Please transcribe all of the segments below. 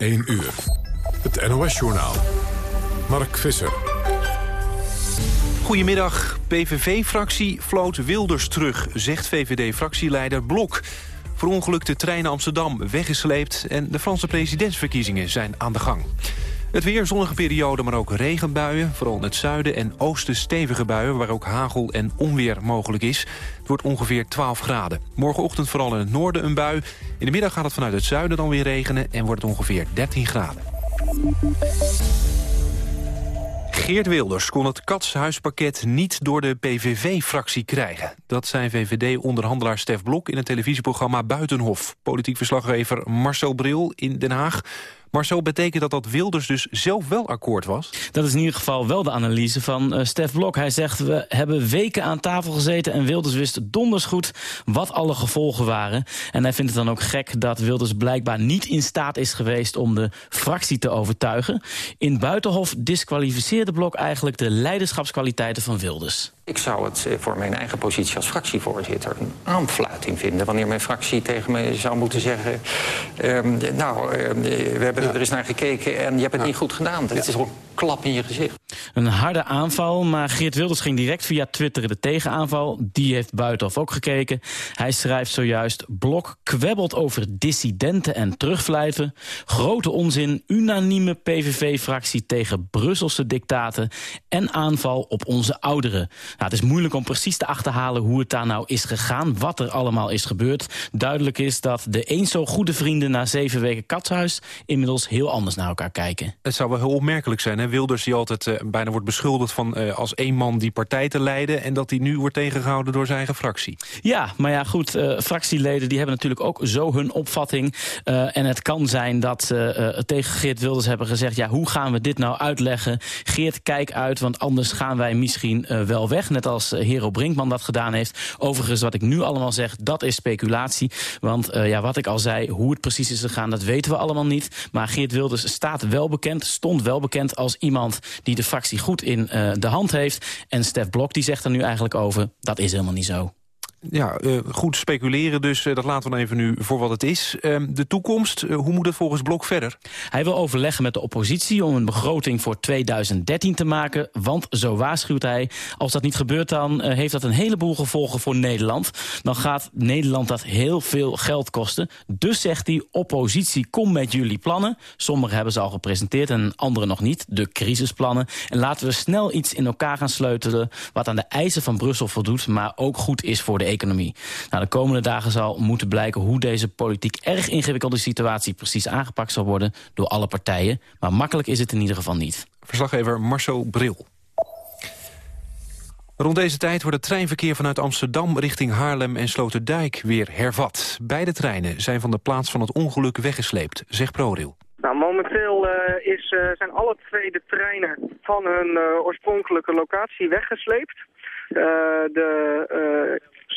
1 uur. Het NOS-journaal. Mark Visser. Goedemiddag. PVV-fractie floot Wilders terug, zegt VVD-fractieleider Blok. Verongelukte treinen Amsterdam weggesleept... en de Franse presidentsverkiezingen zijn aan de gang. Het weer, zonnige periode, maar ook regenbuien. Vooral in het zuiden en oosten stevige buien... waar ook hagel en onweer mogelijk is. Het wordt ongeveer 12 graden. Morgenochtend vooral in het noorden een bui. In de middag gaat het vanuit het zuiden dan weer regenen... en wordt het ongeveer 13 graden. Geert Wilders kon het katshuispakket niet door de PVV-fractie krijgen. Dat zei VVD-onderhandelaar Stef Blok in het televisieprogramma Buitenhof. Politiek verslaggever Marcel Bril in Den Haag. Maar zo betekent dat dat Wilders dus zelf wel akkoord was? Dat is in ieder geval wel de analyse van uh, Stef Blok. Hij zegt, we hebben weken aan tafel gezeten... en Wilders wist donders goed wat alle gevolgen waren. En hij vindt het dan ook gek dat Wilders blijkbaar niet in staat is geweest... om de fractie te overtuigen. In Buitenhof disqualificeerde Blok eigenlijk de leiderschapskwaliteiten van Wilders. Ik zou het eh, voor mijn eigen positie als fractievoorzitter een aanfluiting vinden... wanneer mijn fractie tegen me zou moeten zeggen... Uh, nou, uh, we hebben er eens naar gekeken en je hebt het niet goed gedaan. Het is ook een klap in je gezicht. Een harde aanval, maar Geert Wilders ging direct via Twitter de tegenaanval. Die heeft Buitenhof ook gekeken. Hij schrijft zojuist... Blok kwebbelt over dissidenten en terugvlijten. Grote onzin, unanieme PVV-fractie tegen Brusselse dictaten... en aanval op onze ouderen. Nou, het is moeilijk om precies te achterhalen hoe het daar nou is gegaan. Wat er allemaal is gebeurd. Duidelijk is dat de eens zo goede vrienden na zeven weken katshuis... inmiddels heel anders naar elkaar kijken. Het zou wel heel opmerkelijk zijn, hè? Wilders die altijd uh, bijna wordt beschuldigd van uh, als één man die partij te leiden... en dat hij nu wordt tegengehouden door zijn eigen fractie. Ja, maar ja, goed, uh, fractieleden die hebben natuurlijk ook zo hun opvatting. en het kan zijn dat ze tegen Geert Wilders hebben gezegd... ja, hoe gaan we dit nou uitleggen? Geert, kijk uit, want anders gaan wij misschien wel weg. Net als Hero Brinkman dat gedaan heeft. Overigens, wat ik nu allemaal zeg, dat is speculatie. Want ja, wat ik al zei, hoe het precies is gegaan... dat weten we allemaal niet. Maar Geert Wilders staat wel bekend, stond wel bekend als iemand... die de fractie goed in uh, de hand heeft. En Stef Blok die zegt er nu eigenlijk over, dat is helemaal niet zo. Ja, uh, goed speculeren dus, uh, dat laten we even nu voor wat het is. Uh, de toekomst, hoe moet het volgens Blok verder? Hij wil overleggen met de oppositie om een begroting voor 2013 te maken. Want, zo waarschuwt hij, als dat niet gebeurt dan heeft dat een heleboel gevolgen voor Nederland. Dan gaat Nederland dat heel veel geld kosten. Dus zegt hij, oppositie, kom met jullie plannen. Sommige hebben ze al gepresenteerd en andere nog niet, de crisisplannen. En laten we snel iets in elkaar gaan sleutelen wat aan de eisen van Brussel voldoet, maar ook goed is voor de economie. Nou, de komende dagen zal moeten blijken hoe deze politiek erg ingewikkelde situatie precies aangepakt zal worden door alle partijen. Maar makkelijk is het in ieder geval niet. Verslaggever Marcel Bril. Rond deze tijd wordt het treinverkeer vanuit Amsterdam richting Haarlem en Sloterdijk weer hervat. Beide treinen zijn van de plaats van het ongeluk weggesleept, zegt ProRail. Nou, momenteel uh, is, uh, zijn alle twee de treinen van hun uh, oorspronkelijke locatie weggesleept. de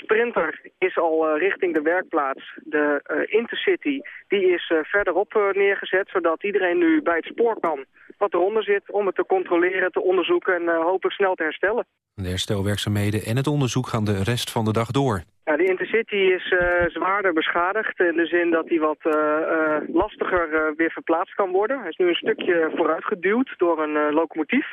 Sprinter is al uh, richting de werkplaats. De uh, Intercity die is uh, verderop neergezet, zodat iedereen nu bij het spoor kan wat eronder zit... om het te controleren, te onderzoeken en hopelijk snel te herstellen. De herstelwerkzaamheden en het onderzoek gaan de rest van de dag door. Ja, de Intercity is zwaarder beschadigd in de zin dat hij wat lastiger weer verplaatst kan worden. Hij is nu een stukje vooruitgeduwd door een locomotief.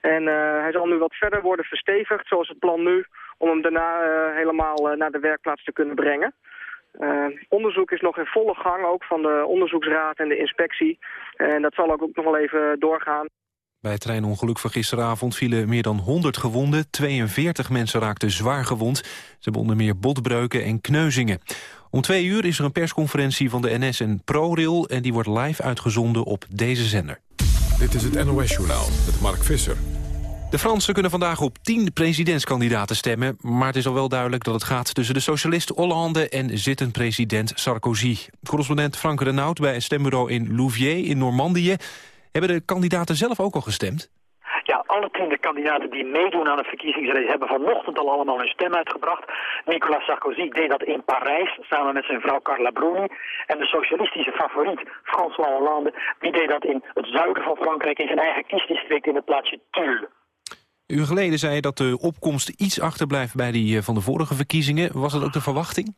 En hij zal nu wat verder worden verstevigd, zoals het plan nu om hem daarna uh, helemaal uh, naar de werkplaats te kunnen brengen. Uh, onderzoek is nog in volle gang, ook van de onderzoeksraad en de inspectie. En dat zal ook, ook nog wel even doorgaan. Bij het treinongeluk van gisteravond vielen meer dan 100 gewonden. 42 mensen raakten zwaar gewond. Ze hebben onder meer botbreuken en kneuzingen. Om twee uur is er een persconferentie van de NS en ProRail... en die wordt live uitgezonden op deze zender. Dit is het NOS-journaal met Mark Visser. De Fransen kunnen vandaag op tien presidentskandidaten stemmen... maar het is al wel duidelijk dat het gaat tussen de socialist Hollande... en zittend president Sarkozy. Correspondent Frank Renaud bij het stembureau in Louviers in Normandië... hebben de kandidaten zelf ook al gestemd? Ja, alle tien de kandidaten die meedoen aan de verkiezingsrace hebben vanochtend al allemaal hun stem uitgebracht. Nicolas Sarkozy deed dat in Parijs samen met zijn vrouw Carla Bruni. En de socialistische favoriet François Hollande, die deed dat in het zuiden van Frankrijk in zijn eigen kiesdistrict in het plaatsje Tulle. Uur geleden zei je dat de opkomst iets achterblijft bij die eh, van de vorige verkiezingen. Was dat ook de verwachting?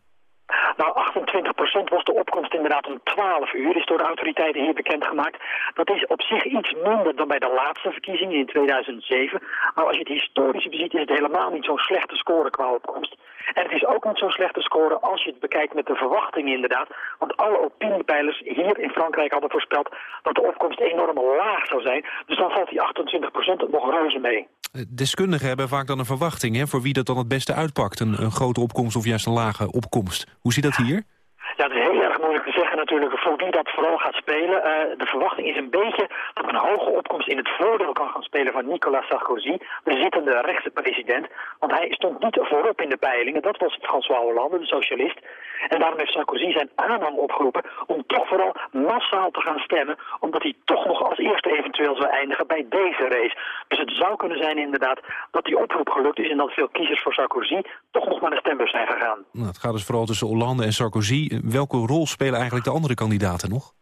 Nou, 28 stond was de opkomst inderdaad om 12 uur, is door de autoriteiten hier bekendgemaakt. Dat is op zich iets minder dan bij de laatste verkiezingen in 2007. Maar als je het historisch beziet is het helemaal niet zo'n slechte score qua opkomst. En het is ook niet zo'n slechte score als je het bekijkt met de verwachtingen inderdaad. Want alle opiniepeilers hier in Frankrijk hadden voorspeld dat de opkomst enorm laag zou zijn. Dus dan valt die 28% nog reuze mee. Deskundigen hebben vaak dan een verwachting hè, voor wie dat dan het beste uitpakt. Een, een grote opkomst of juist een lage opkomst. Hoe zit dat hier? Ja, het is heel erg natuurlijk voor wie dat vooral gaat spelen. Uh, de verwachting is een beetje dat een hoge opkomst in het voordeel kan gaan spelen van Nicolas Sarkozy, de zittende rechtse president. Want hij stond niet voorop in de peilingen, dat was François Hollande, de socialist. En daarom heeft Sarkozy zijn aanhang opgeroepen om toch vooral massaal te gaan stemmen, omdat hij toch nog als eerste eventueel zou eindigen bij deze race. Dus het zou kunnen zijn inderdaad dat die oproep gelukt is en dat veel kiezers voor Sarkozy toch nog naar de stembus zijn gegaan. Nou, het gaat dus vooral tussen Hollande en Sarkozy. Welke rol spelen eigenlijk de andere kandidaten nog?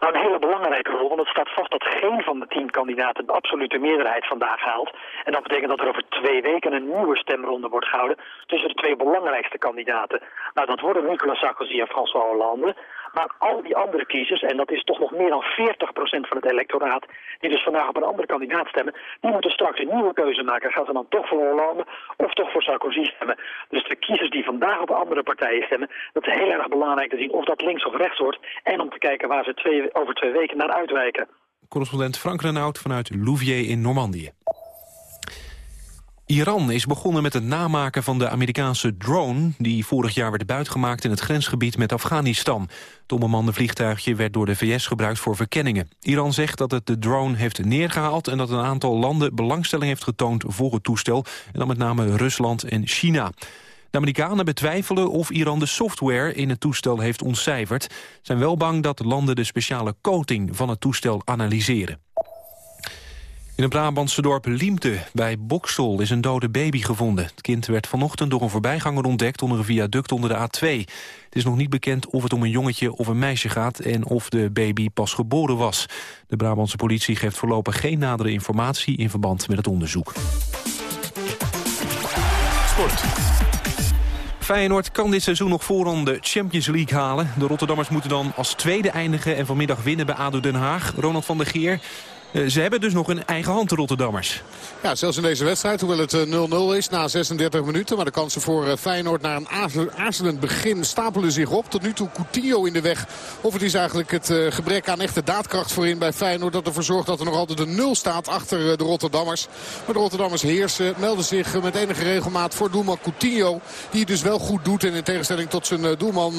Nou, een hele belangrijke rol, want het staat vast dat geen van de tien kandidaten de absolute meerderheid vandaag haalt. En dat betekent dat er over twee weken een nieuwe stemronde wordt gehouden tussen de twee belangrijkste kandidaten. Nou, dat worden Nicolas Sarkozy en François Hollande. Maar al die andere kiezers, en dat is toch nog meer dan 40% van het electoraat... die dus vandaag op een andere kandidaat stemmen... die moeten straks een nieuwe keuze maken. Gaan ze dan toch voor Hollande of toch voor Sarkozy stemmen? Dus de kiezers die vandaag op andere partijen stemmen... dat is heel erg belangrijk te zien of dat links of rechts wordt... en om te kijken waar ze twee, over twee weken naar uitwijken. Correspondent Frank Renaud vanuit Louviers in Normandië. Iran is begonnen met het namaken van de Amerikaanse drone... die vorig jaar werd buitgemaakt in het grensgebied met Afghanistan. Het onbemande vliegtuigje werd door de VS gebruikt voor verkenningen. Iran zegt dat het de drone heeft neergehaald... en dat een aantal landen belangstelling heeft getoond voor het toestel... en dan met name Rusland en China. De Amerikanen betwijfelen of Iran de software in het toestel heeft ontcijferd. zijn wel bang dat landen de speciale coating van het toestel analyseren. In het Brabantse dorp Liemte bij Boksel is een dode baby gevonden. Het kind werd vanochtend door een voorbijganger ontdekt onder een viaduct onder de A2. Het is nog niet bekend of het om een jongetje of een meisje gaat... en of de baby pas geboren was. De Brabantse politie geeft voorlopig geen nadere informatie... in verband met het onderzoek. Sport. Feyenoord kan dit seizoen nog voorronde Champions League halen. De Rotterdammers moeten dan als tweede eindigen en vanmiddag winnen bij ADO Den Haag. Ronald van der Geer, ze hebben dus nog een eigen hand, de Rotterdammers. Ja, zelfs in deze wedstrijd, hoewel het 0-0 eh, is na 36 minuten. Maar de kansen voor eh, Feyenoord na een aarzelend begin stapelen zich op. Tot nu toe Coutinho in de weg. Of het is eigenlijk het gebrek aan echte daadkracht voorin bij Feyenoord... dat ervoor zorgt dat er nog altijd een 0 staat achter de Rotterdammers. Maar de Rotterdammers heersen, melden zich met enige regelmaat voor doelman Coutinho. Die het dus wel goed doet en in tegenstelling tot zijn doelman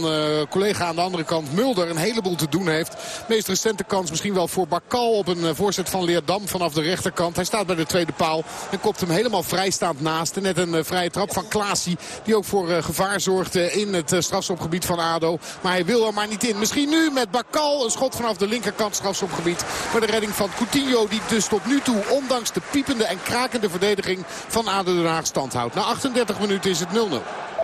collega aan de andere kant Mulder... een heleboel te doen heeft. meest recente kans misschien wel voor Bakal op een voorzet van Leerdam vanaf de rechterkant. Hij staat bij de tweede paal en kopt hem helemaal vrijstaand naast. Net een uh, vrije trap van Klaasie die ook voor uh, gevaar zorgde in het uh, strafschopgebied van ADO. Maar hij wil er maar niet in. Misschien nu met Bakal een schot vanaf de linkerkant strafschopgebied. Maar de redding van Coutinho die dus tot nu toe ondanks de piepende en krakende verdediging van ADO Den Haag stand houdt. Na 38 minuten is het 0-0.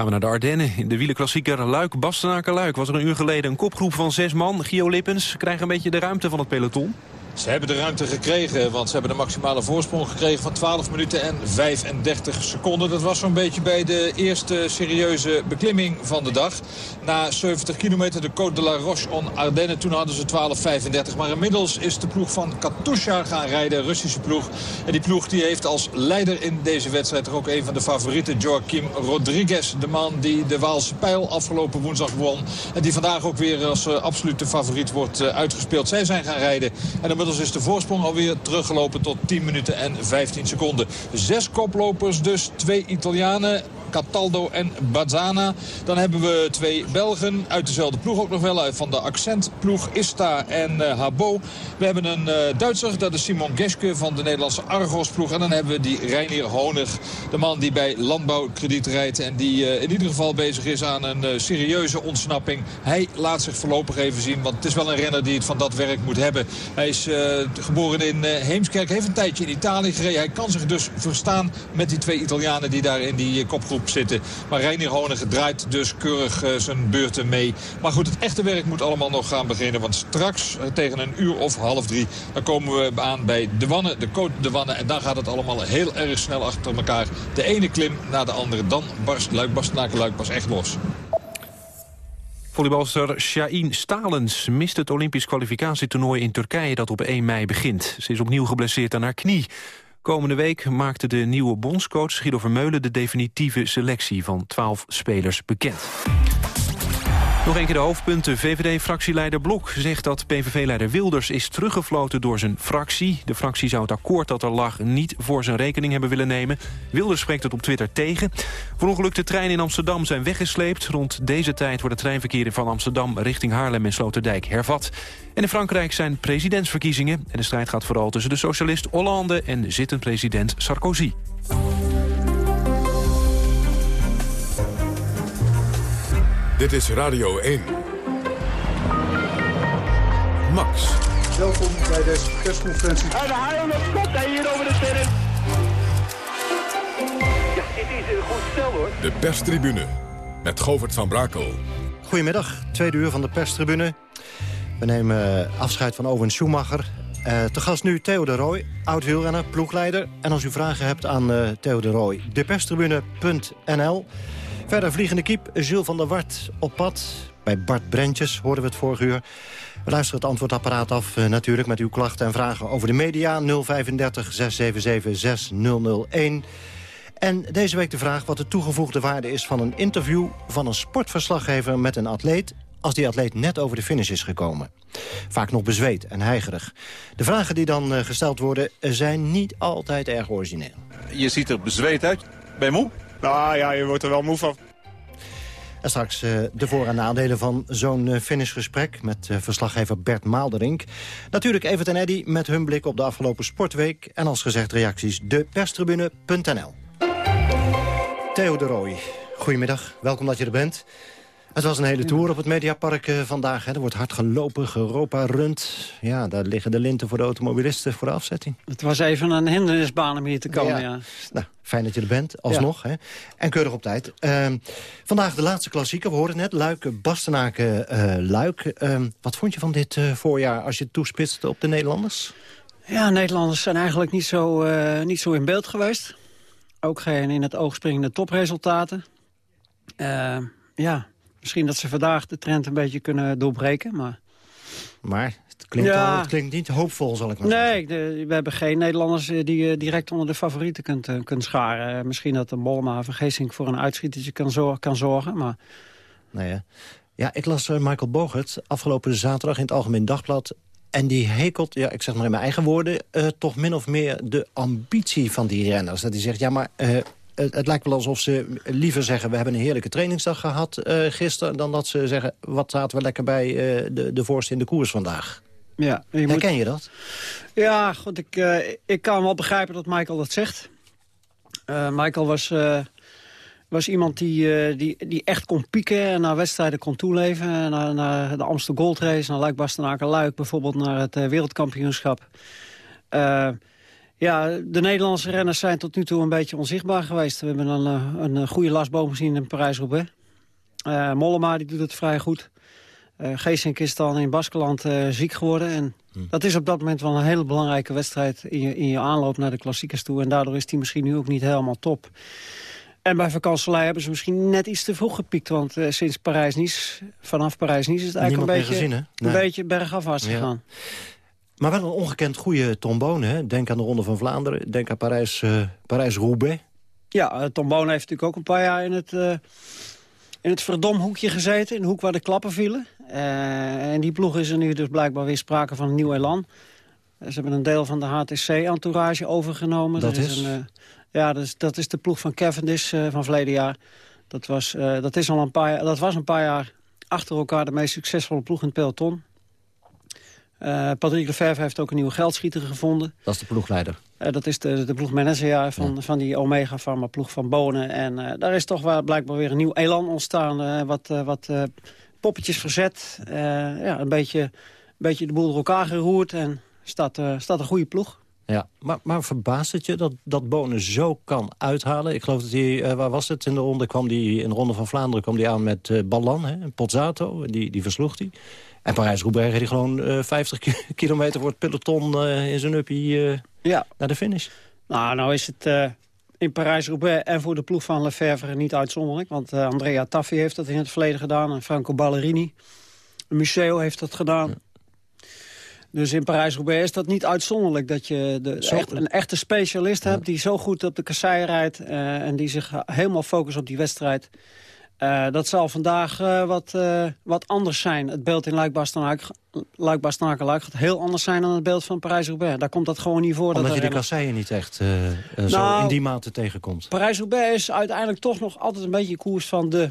Gaan we naar de Ardennen. In de wielerklassieker Luik-Bastenaken-Luik was er een uur geleden een kopgroep van zes man. Gio Lippens krijgt een beetje de ruimte van het peloton. Ze hebben de ruimte gekregen, want ze hebben de maximale voorsprong gekregen van 12 minuten en 35 seconden. Dat was zo'n beetje bij de eerste serieuze beklimming van de dag. Na 70 kilometer de Côte de la Roche-on Ardennen, toen hadden ze 12.35. Maar inmiddels is de ploeg van Katusha gaan rijden, Russische ploeg. En die ploeg die heeft als leider in deze wedstrijd er ook een van de favorieten, Joaquim Rodriguez. De man die de Waalse pijl afgelopen woensdag won. En die vandaag ook weer als uh, absolute favoriet wordt uh, uitgespeeld. Zij zijn gaan rijden. En inmiddels is de voorsprong alweer teruggelopen tot 10 minuten en 15 seconden. Zes koplopers dus, twee Italianen. Cataldo en Bazzana. Dan hebben we twee Belgen uit dezelfde ploeg ook nog wel. Uit van de accentploeg Ista en uh, Habo. We hebben een uh, Duitser, dat is Simon Geske van de Nederlandse Argos-ploeg. En dan hebben we die Reinier Honig, de man die bij Landbouwkrediet rijdt... en die uh, in ieder geval bezig is aan een serieuze ontsnapping. Hij laat zich voorlopig even zien, want het is wel een renner die het van dat werk moet hebben. Hij is geboren in Heemskerk, heeft een tijdje in Italië gereden. Hij kan zich dus verstaan met die twee Italianen die daar in die kopgroep Maar Reinier Honig draait dus keurig uh, zijn beurten mee. Maar goed, het echte werk moet allemaal nog gaan beginnen. Want straks uh, tegen een uur of half drie... dan komen we aan bij de Wanne, de Côte de Wanne. En dan gaat het allemaal heel erg snel achter elkaar. De ene klim na de andere. Dan barst Luik, Bastenaken Luik pas echt los. Volleybalster Shahin Stalens mist het Olympisch kwalificatietoernooi in Turkije dat op 1 mei begint. Ze is opnieuw geblesseerd aan haar knie. Komende week maakte de nieuwe bondscoach Guido Vermeulen de definitieve selectie van 12 spelers bekend. Nog een keer de hoofdpunten. VVD-fractieleider Blok zegt dat PVV-leider Wilders is teruggefloten door zijn fractie. De fractie zou het akkoord dat er lag niet voor zijn rekening hebben willen nemen. Wilders spreekt het op Twitter tegen. Verongelukte treinen in Amsterdam zijn weggesleept. Rond deze tijd wordt het treinverkeer van Amsterdam richting Haarlem en Sloterdijk hervat. En in Frankrijk zijn presidentsverkiezingen. En de strijd gaat vooral tussen de socialist Hollande en zittend president Sarkozy. Dit is Radio 1. Max. Welkom bij deze persconferentie. En de haal hij hier over de terrein. Ja, dit is een goed stel hoor. De perstribune met Govert van Brakel. Goedemiddag, tweede uur van de perstribune. We nemen afscheid van Owen Schumacher. Uh, te gast nu Theo de Rooij, oud-wielrenner, ploegleider. En als u vragen hebt aan uh, Theo de Rooij, deperstribune.nl... Verder vliegende kiep, Jules van der Wart op pad. Bij Bart Brentjes hoorden we het vorige uur. We luisteren het antwoordapparaat af uh, natuurlijk met uw klachten en vragen over de media. 035 677 6001. En deze week de vraag wat de toegevoegde waarde is van een interview... van een sportverslaggever met een atleet als die atleet net over de finish is gekomen. Vaak nog bezweet en heigerig. De vragen die dan uh, gesteld worden zijn niet altijd erg origineel. Je ziet er bezweet uit. Ben je moe? Nou ja, je wordt er wel moe van. En straks uh, de voor- en nadelen van zo'n uh, finishgesprek... met uh, verslaggever Bert Maalderink. Natuurlijk Evert en Eddy met hun blik op de afgelopen sportweek. En als gezegd reacties deperstribune.nl. Theo de Rooij, goedemiddag. Welkom dat je er bent. Het was een hele tour op het Mediapark uh, vandaag. Hè. Er wordt hard gelopen, geropa rund. Ja, daar liggen de linten voor de automobilisten voor de afzetting. Het was even een hindernisbaan om hier te komen, ja. ja. Nou, fijn dat je er bent, alsnog. Ja. Hè. En keurig op tijd. Uh, vandaag de laatste klassieker. We hoorden net Luik, Bastenaken, uh, Luik. wat vond je van dit uh, voorjaar als je het toespitst op de Nederlanders? Ja, Nederlanders zijn eigenlijk niet zo, niet zo in beeld geweest. Ook geen in het oog springende topresultaten. ja, Misschien dat ze vandaag de trend een beetje kunnen doorbreken, maar... Maar het klinkt, ja. al, het klinkt niet hoopvol, zal ik maar nee, zeggen. Nee, we hebben geen Nederlanders die je direct onder de favorieten kunt, uh, kunt scharen. Misschien dat een Bolma of een Geesink voor een uitschietertje kan, zor kan zorgen, maar... Nee, ja. ja, ik las Michael Bogert afgelopen zaterdag in het Algemeen Dagblad... En die hekelt, ja, ik zeg maar in mijn eigen woorden... Uh, toch min of meer de ambitie van die renners. Dat hij zegt, ja, maar het, het, lijkt wel alsof ze liever zeggen... we hebben een heerlijke trainingsdag gehad uh, gisteren... dan dat ze zeggen, wat zaten we lekker bij uh, de, de voorste in de koers vandaag. Ja, je Herken moet... je dat? Ja, goed, ik, uh, ik kan wel begrijpen dat Michael dat zegt. Michael was, was iemand die, die, die echt kon pieken... en naar wedstrijden kon toeleven. Naar, naar de Amsterdam Gold Race, naar Luik Bastenaken Luik... bijvoorbeeld naar het wereldkampioenschap... Ja, de Nederlandse renners zijn tot nu toe een beetje onzichtbaar geweest. We hebben een, een, een goede lastboom gezien in Parijs-Roubaix. Uh, Mollema die doet het vrij goed. Uh, Geesink is dan in Baskeland uh, ziek geworden. En hm. dat is op dat moment wel een hele belangrijke wedstrijd... In je, in je aanloop naar de klassiekers toe. En daardoor is die misschien nu ook niet helemaal top. En bij Vakanselij hebben ze misschien net iets te vroeg gepiekt. Want uh, sinds Parijs-Nice, vanaf Parijs-Nice is het eigenlijk Niemand een beetje, gezien, een beetje bergafwaarts ja. Maar wel een ongekend goede trombone. Hè? Denk aan de Ronde van Vlaanderen. Denk aan Parijs-Roubaix. Uh, Parijs ja, uh, trombone heeft natuurlijk ook een paar jaar in het, uh, in het verdomhoekje gezeten. In de hoek waar de klappen vielen. en die ploeg is er nu dus blijkbaar weer sprake van een nieuw elan. Ze hebben een deel van de HTC-entourage overgenomen. Dat, dat is? Een, ja, dat is, dat is de ploeg van Cavendish van verleden jaar. Dat was, dat, is al een paar, dat was een paar jaar achter elkaar de meest succesvolle ploeg in het peloton. Uh, Patrick Lefevre heeft ook een nieuwe geldschieter gevonden. Dat is de ploegleider? Uh, dat is de, de ploegmanager van, ja. van die Omega Pharma ploeg van Bonen. En uh, daar is toch wel blijkbaar weer een nieuw elan ontstaan. wat wat poppetjes verzet. ja, een, beetje, een beetje de boel door elkaar geroerd. En staat, staat een goede ploeg. Ja, maar, maar verbaast het je dat, dat Bonen zo kan uithalen? Ik geloof dat hij, waar was het in de ronde? Kwam die, in de ronde van Vlaanderen kwam hij aan met uh, Ballan, hè, Pozzato. Die, die versloeg hij. En Parijs-Roubaix hij gewoon uh, 50 kilometer voor het peloton uh, in zijn uppie uh, ja. naar de finish. Nou, nou is het, in Parijs-Roubaix en voor de ploeg van Lefevre niet uitzonderlijk. Want uh, Andrea Taffi heeft dat in het verleden gedaan en Franco Ballerini. Museo heeft dat gedaan. Dus in Parijs-Roubaix is dat niet uitzonderlijk... dat je de, echt, een echte specialist hebt die zo goed op de kassei rijdt... Uh, en die zich helemaal focust op die wedstrijd. Uh, dat zal vandaag uh, wat, wat anders zijn. Het beeld in Luik-Bastenaken Luik gaat heel anders zijn... dan het beeld van Parijs-Roubaix. Daar komt dat gewoon niet voor. Omdat dat je de kasseien niet echt nou, zo in die mate tegenkomt. Parijs-Roubaix is uiteindelijk toch nog altijd een beetje koers van de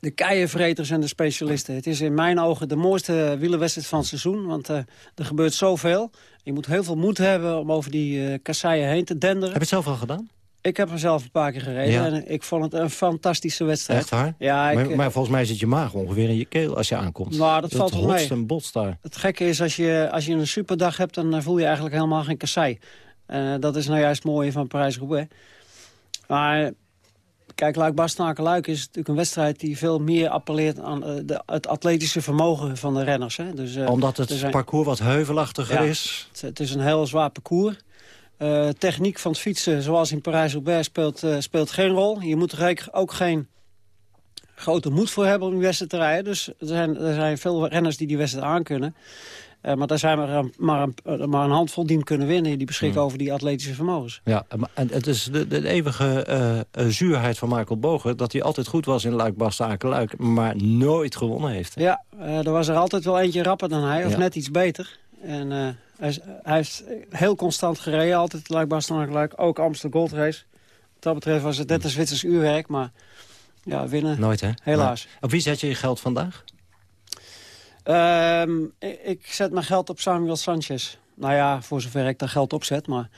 de keienvreters en de specialisten. Het is in mijn ogen de mooiste wielerwedstrijd van het seizoen. Want uh, er gebeurt zoveel. Je moet heel veel moed hebben om over die uh, kasseien heen te denderen. Heb je het zelf al gedaan? Ik heb er zelf een paar keer gereden. Ja. En ik vond het een fantastische wedstrijd. Echt waar? Ja, ik, maar, maar, volgens mij zit je maag ongeveer in je keel als je aankomt. Nou, dat, valt wel mee. en botst daar. Het gekke is, als je, als je een superdag hebt... dan voel je eigenlijk helemaal geen kassei. Uh, dat is nou juist het mooie van Parijs-Roubaix. Maar Kijk, Luik Bastenaken Luik is natuurlijk een wedstrijd die veel meer appelleert aan uh, de, het atletische vermogen van de renners. Hè. Dus, uh, Omdat het zijn... parcours wat heuvelachtiger ja, is? Het, het, is een heel zwaar parcours. Uh, techniek van het fietsen, zoals in Parijs-Roubaix, speelt, speelt geen rol. Je moet er ook geen grote moed voor hebben om die wedstrijd te rijden. Dus er zijn, er zijn veel renners die die wedstrijd aankunnen. Uh, maar daar zijn er maar een, maar een handvol die hem kunnen winnen... die beschikken over die atletische vermogens. Ja, en het is de, de eeuwige uh, zuurheid van Michael Bogen... dat hij altijd goed was in Luik, Bastaken, Luik... maar nooit gewonnen heeft. Ja, uh, er was er altijd wel eentje rapper dan hij, of ja. net iets beter. En hij, is, hij heeft heel constant gereden, altijd Luik, Bastaken, Luik. Ook Amsterdam Gold Race. Wat dat betreft was het net een Zwitsers uurwerk, maar ja, winnen Nooit, hè? Helaas. Maar op wie zet je je geld vandaag? Um, ik zet mijn geld op Samuel Sanchez. Nou ja, voor zover ik daar geld op zet. Maar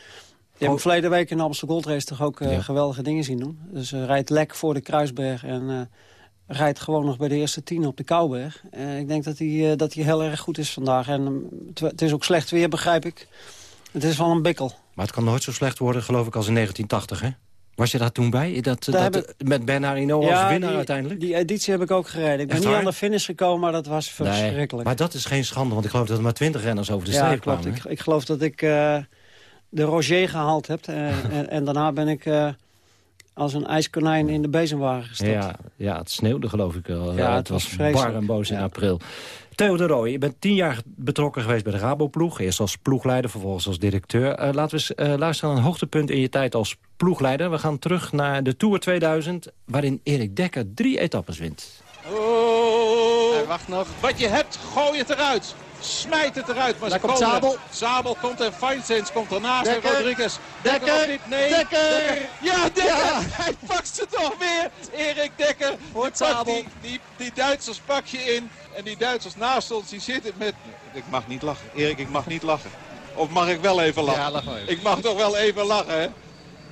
je hebt verleden week in de Amstel Gold Race toch ook uh, ja. geweldige dingen zien doen. Dus uh, rijdt lek voor de Kruisberg en uh, rijdt gewoon nog bij de eerste tien op de Kouberg. ik denk dat hij, dat hij heel erg goed is vandaag. En het is ook slecht weer, begrijp ik. Het is van een bikkel. Maar het kan nooit zo slecht worden, geloof ik, als in 1980, hè? Was je daar toen bij? Dat, dat. Met Hinault ja, als winnaar die, uiteindelijk? Die editie heb ik ook gereden. Ik ben Echt niet waar? aan de finish gekomen, maar dat was verschrikkelijk. Nee, maar dat is geen schande, want ik geloof dat er maar twintig renners over de ja, streep klopt. kwamen. Ik, ik geloof dat ik uh, de Roger gehaald heb. en, en, en, daarna ben ik uh, als een ijskonijn in de bezemwagen gestapt. Ja, ja, het sneeuwde geloof ik wel. Ja, het, het was, was bar en boos in ja. april. Theo de Rooij, je bent tien jaar betrokken geweest bij de Rabo-ploeg. Eerst als ploegleider, vervolgens als directeur. Uh, laten we eens uh, luisteren naar een hoogtepunt in je tijd als ploegleider. We gaan terug naar de Tour 2000, waarin Erik Dekker drie etappes wint. Oh, Hij wacht nog. Wat je hebt, gooi het eruit. Smijt het eruit. Maar Daar ze komt komen. Zabel. Zabel komt en Feinsens komt ernaast. Dekker. En Rodriguez. Dekker. niet? Nee. Dekker. Ja, Dekker. Ja. Hij pakt ze toch weer. Erik Dekker. Hoort Die Zabel. Die, die, die Duitsers pak je in. En die Duitsers naast ons, die zitten met... Ik mag niet lachen. Erik, ik mag niet lachen. Of mag ik wel even lachen? Ja, lach maar even. Ik mag toch wel even lachen, hè?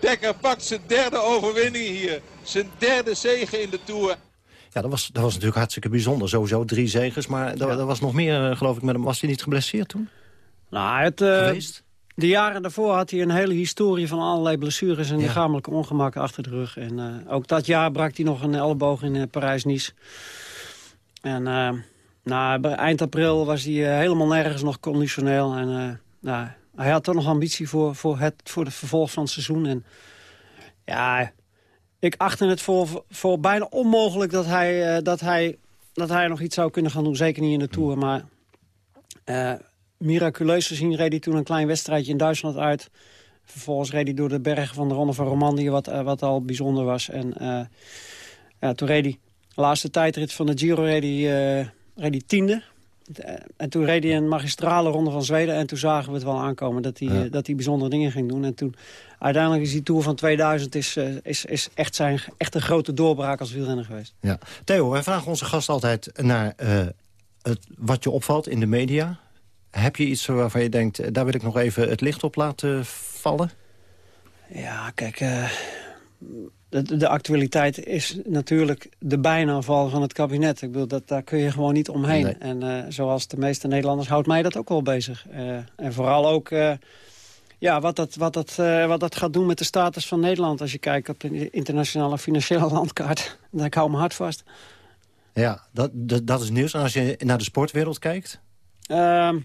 Dekker pakt zijn derde overwinning hier. Zijn derde zege in de Tour. Ja, dat was, dat was natuurlijk hartstikke bijzonder. Sowieso drie zegers, maar er, er was nog meer, eh, geloof ik, met hem. Was hij niet geblesseerd toen? Nou, het, uh, Geweest? de jaren daarvoor had hij een hele historie van allerlei blessures en Ja. lichamelijke ongemakken achter de rug. En eh, ook dat jaar brak hij nog een elleboog in eh, Parijs-Nice. En eh, nou, bij eind april was hij eh, helemaal nergens nog conditioneel. En eh, nou, hij had toch nog ambitie voor, voor, het, voor de vervolg van het seizoen. En ja, ik achtte het voor, voor bijna onmogelijk dat hij, eh, dat, hij, dat hij nog iets zou kunnen gaan doen. Zeker niet in de Tour, maar... eh, miraculeus gezien reed hij toen een klein wedstrijdje in Duitsland uit. Vervolgens reed hij door de bergen van de Ronde van Romandie, wat, eh, wat al bijzonder was. En ja, toen reed hij, de laatste tijdrit van de Giro, reed hij, reed hij tiende. Eh, En toen reed hij een magistrale ronde van Zweden. En toen zagen we het wel aankomen dat hij, Ja. eh, dat hij bijzondere dingen ging doen. En toen uiteindelijk is die Tour van 2000 is, eh, is, is echt, zijn, echt een grote doorbraak als wielrenner geweest. Ja. Theo, wij vragen onze gast altijd naar het, wat je opvalt in de media. Heb je iets waarvan je denkt, daar wil ik nog even het licht op laten vallen? Ja, kijk, de, de actualiteit is natuurlijk de bijnaval van het kabinet. Ik bedoel, dat, daar kun je gewoon niet omheen. Nee. En eh, zoals de meeste Nederlanders houdt mij dat ook wel bezig. Eh, en vooral ook eh, ja, wat, dat, wat, dat, wat dat gaat doen met de status van Nederland... als je kijkt op de internationale financiële landkaart. Ik hou me hard vast. Ja, dat, dat, dat is nieuws. En als je naar de sportwereld kijkt? Ehm,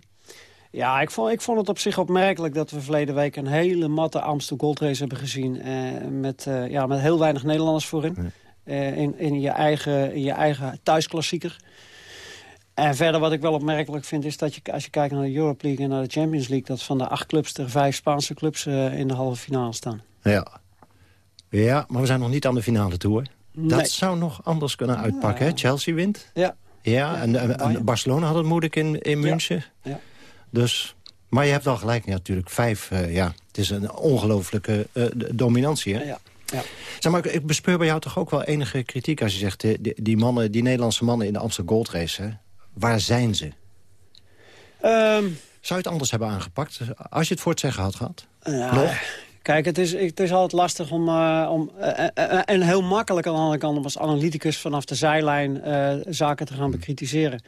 Ja, ik vond, ik vond het op zich opmerkelijk dat we verleden week... een hele matte Amstel Gold Race hebben gezien. Eh, met, eh, ja, met heel weinig Nederlanders voorin. Eh, in, in, je eigen, in je eigen thuisklassieker. En verder wat ik wel opmerkelijk vind... is dat je, als je kijkt naar de Europa League en naar de Champions League... dat van de acht clubs er vijf Spaanse clubs eh, in de halve finale staan. Ja. ja, maar we zijn nog niet aan de finale toe. Hè? Dat Nee. zou nog anders kunnen uitpakken. Hè? Chelsea wint. Ja. Ja, en, en- en Barcelona had het moeilijk in, in München. Ja. Dus, maar je hebt wel gelijk, ja, natuurlijk. Vijf, eh, ja, het is een ongelofelijke eh, dominantie. Hè? Ja. Ja. Zeg maar, ik- bespeur bij jou toch ook wel enige kritiek als je zegt... die, die, mannen, die Nederlandse mannen in de Amsterdam Gold Race, hè, waar zijn ze? Ehm, Zou je het anders hebben aangepakt als je het voor het zeggen had gehad? Ja, Nog? Kijk, het is, het is altijd lastig om... eh, om en heel makkelijk aan de andere kant om als analyticus vanaf de zijlijn zaken te gaan bekritiseren.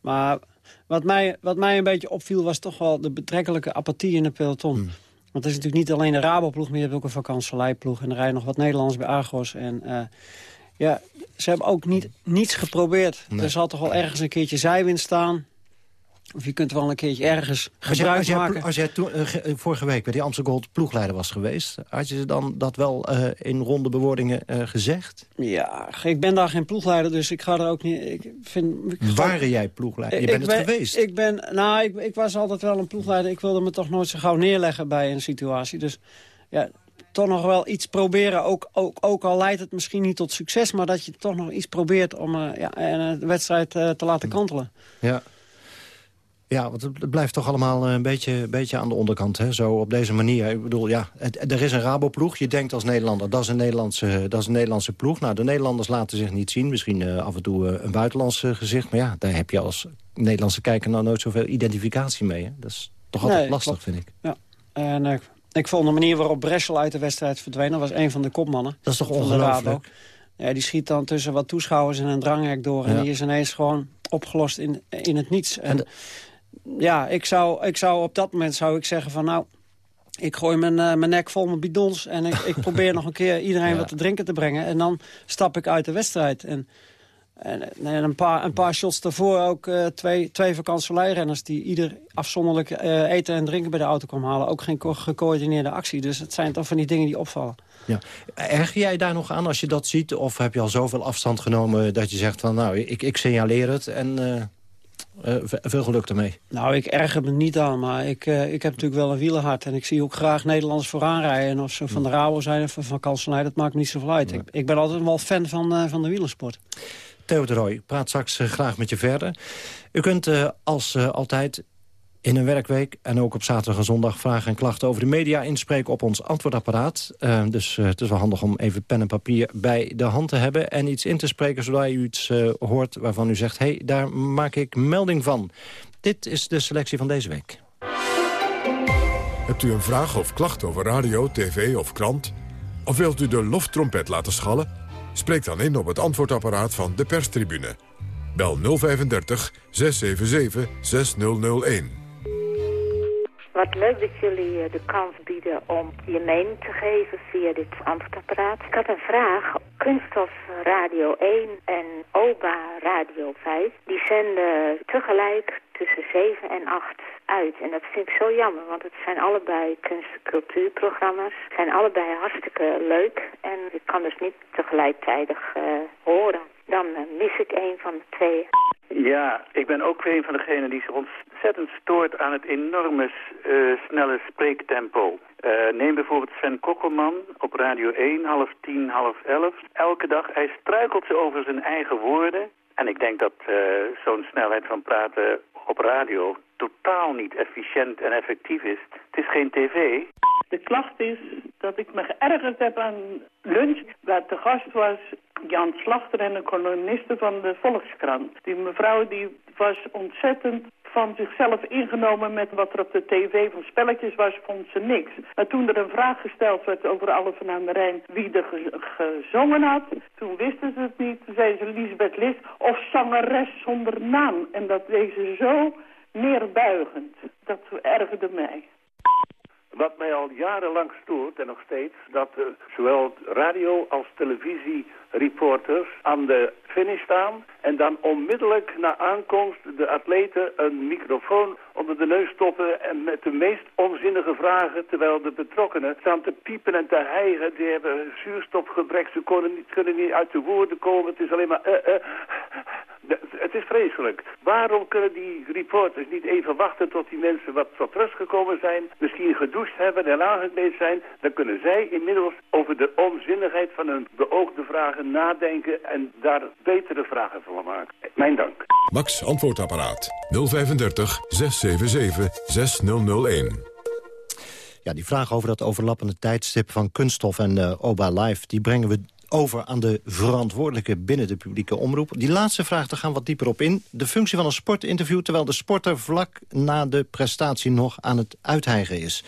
Maar wat mij, wat mij een beetje opviel was toch wel de betrekkelijke apathie in de peloton. Want het is natuurlijk niet alleen de Raboploeg, maar je hebt ook een vakantieleipploeg. En er rijden nog wat Nederlanders bij Argos. En eh, ja, ze hebben ook niet, niets geprobeerd. Nee. Er zal toch wel ergens een keertje zijwind staan. Of je kunt wel een keertje ergens Als jij, gebruik als maken. als jij toen, eh, eh, vorige week bij die Amsterdam Gold ploegleider was geweest... had je dan dat wel eh, in ronde bewoordingen gezegd? Ja, ik ben daar geen ploegleider, dus ik ga er ook niet... Ik vind, ik ga- Waren jij ploegleider? Je Ik bent het ben- geweest. Ik ben, nou, ik, ik was altijd wel een ploegleider. Ik wilde me toch nooit zo gauw neerleggen bij een situatie. Dus ja, toch nog wel iets proberen. Ook, ook, ook al leidt het misschien niet tot succes... maar dat je toch nog iets probeert om eh, ja, en, de wedstrijd te laten kantelen. Ja. Ja, want het blijft toch allemaal eh, een beetje, beetje aan de onderkant. Hè? Zo op deze manier. Ik bedoel, ja, het, er is een Raboploeg. Je denkt als Nederlander, dat is, een Nederlandse, dat is een Nederlandse ploeg. Nou, de Nederlanders laten zich niet zien. Misschien eh, af en toe eh, een buitenlands eh, gezicht. Maar ja, daar heb je als Nederlandse kijker nou nooit zoveel identificatie mee. Hè? Dat is toch altijd Nee, lastig, klopt. vind ik. Ja. En ik vond de manier waarop Breschel uit de wedstrijd verdween... dat was een van de kopmannen. Dat is toch ongelooflijk? Ja, die schiet dan tussen wat toeschouwers en een dranghek door. En Ja. die is ineens gewoon opgelost in, in het niets. En, ja, ik zou, ik zou op dat moment zou ik zeggen van nou... Ik gooi mijn, eh, mijn nek vol met bidons en ik, ik probeer nog een keer iedereen Ja. wat te drinken te brengen. En dan stap ik uit de wedstrijd. En, en, en een, paar, een paar shots daarvoor ook eh, twee, twee vakantieleirenrenners... die ieder afzonderlijk eh, eten en drinken bij de auto kwam halen. Ook geen co- gecoördineerde actie. Dus het zijn toch van die dingen die opvallen. Ja. Erger jij daar nog aan als je dat ziet? Of heb je al zoveel afstand genomen dat je zegt van... nou, ik, ik signaleer het en eh, ve- veel geluk ermee. Nou, ik erger me niet aan, maar ik, eh, ik heb natuurlijk wel een wielerhart. En ik zie ook graag Nederlanders vooraan rijden. En of ze van de Rabo zijn of van Kalsenij, dat maakt me niet zoveel uit. Ik, ik ben altijd wel fan van, eh, van de wielersport. Theo de ik praat straks graag met je verder. U kunt als altijd in een werkweek en ook op zaterdag en zondag... vragen en klachten over de media inspreken op ons antwoordapparaat. Eh, dus eh, het is wel handig om even pen en papier bij de hand te hebben... en iets in te spreken zodra u iets eh, hoort waarvan u zegt... hé, hey, daar maak ik melding van. Dit is de selectie van deze week. Hebt u een vraag of klacht over radio, tv of krant? Of wilt u de loftrompet laten schallen? Spreek dan in op het antwoordapparaat van de perstribune. Bel 035 677 6001. Wat leuk dat jullie eh, de kans bieden om je mening te geven via dit antwoordapparaat. Ik had een vraag. Kunststof Radio 1 en OBA Radio 5, die zenden tegelijk tussen 7 en 8 uit. En dat vind ik zo jammer, want het zijn allebei kunst- en cultuurprogramma's. zijn allebei hartstikke leuk en ik kan dus niet tegelijkertijd eh, horen. Dan eh, mis ik een van de twee. Ja, ik ben ook een van degenen die zich ontzettend stoort aan het enorme eh, snelle spreektempo. Eh, neem bijvoorbeeld Sven Kokkelman op Radio 1, half tien, half elf. Elke dag, hij struikelt ze over zijn eigen woorden. En ik denk dat eh, zo'n snelheid van praten op radio totaal niet efficiënt en effectief is. Het is geen tv. De klacht is dat ik me geërgerd heb aan lunch... waar te gast was Jan Slachter en een columniste van de Volkskrant. Die mevrouw die was ontzettend van zichzelf ingenomen met wat er op de tv van spelletjes was, vond ze niks. Maar toen er een vraag gesteld werd over alle van aan de Rijn wie er ge- gezongen had, toen wisten ze het niet. Toen zei ze Lisbeth Lis of zangeres zonder naam. En dat deed ze zo neerbuigend. Dat ergerde mij. Wat mij al jarenlang stoort, en nog steeds, dat uh, zowel radio als televisiereporters aan de finish staan en dan onmiddellijk na aankomst de atleten een microfoon onder de neus stoppen en met de meest onzinnige vragen, terwijl de betrokkenen staan te piepen en te hijgen. Die hebben zuurstofgebrek, ze kunnen niet, kunnen niet uit de woorden komen, het is alleen maar... Uh, uh. Het is vreselijk. Waarom kunnen die reporters niet even wachten tot die mensen wat tot rust gekomen zijn, misschien gedoucht hebben en aangekleed zijn? Dan kunnen zij inmiddels over de onzinnigheid van hun beoogde vragen nadenken en daar betere vragen van maken. Mijn dank. Max Antwoordapparaat 035 677 6001. Ja, die vraag over dat overlappende tijdstip van kunststof en uh, Oba Live... die brengen we over aan de verantwoordelijke binnen de publieke omroep. Die laatste vraag, daar gaan we wat dieper op in. De functie van een sportinterview terwijl de sporter vlak na de prestatie nog aan het uithijgen is.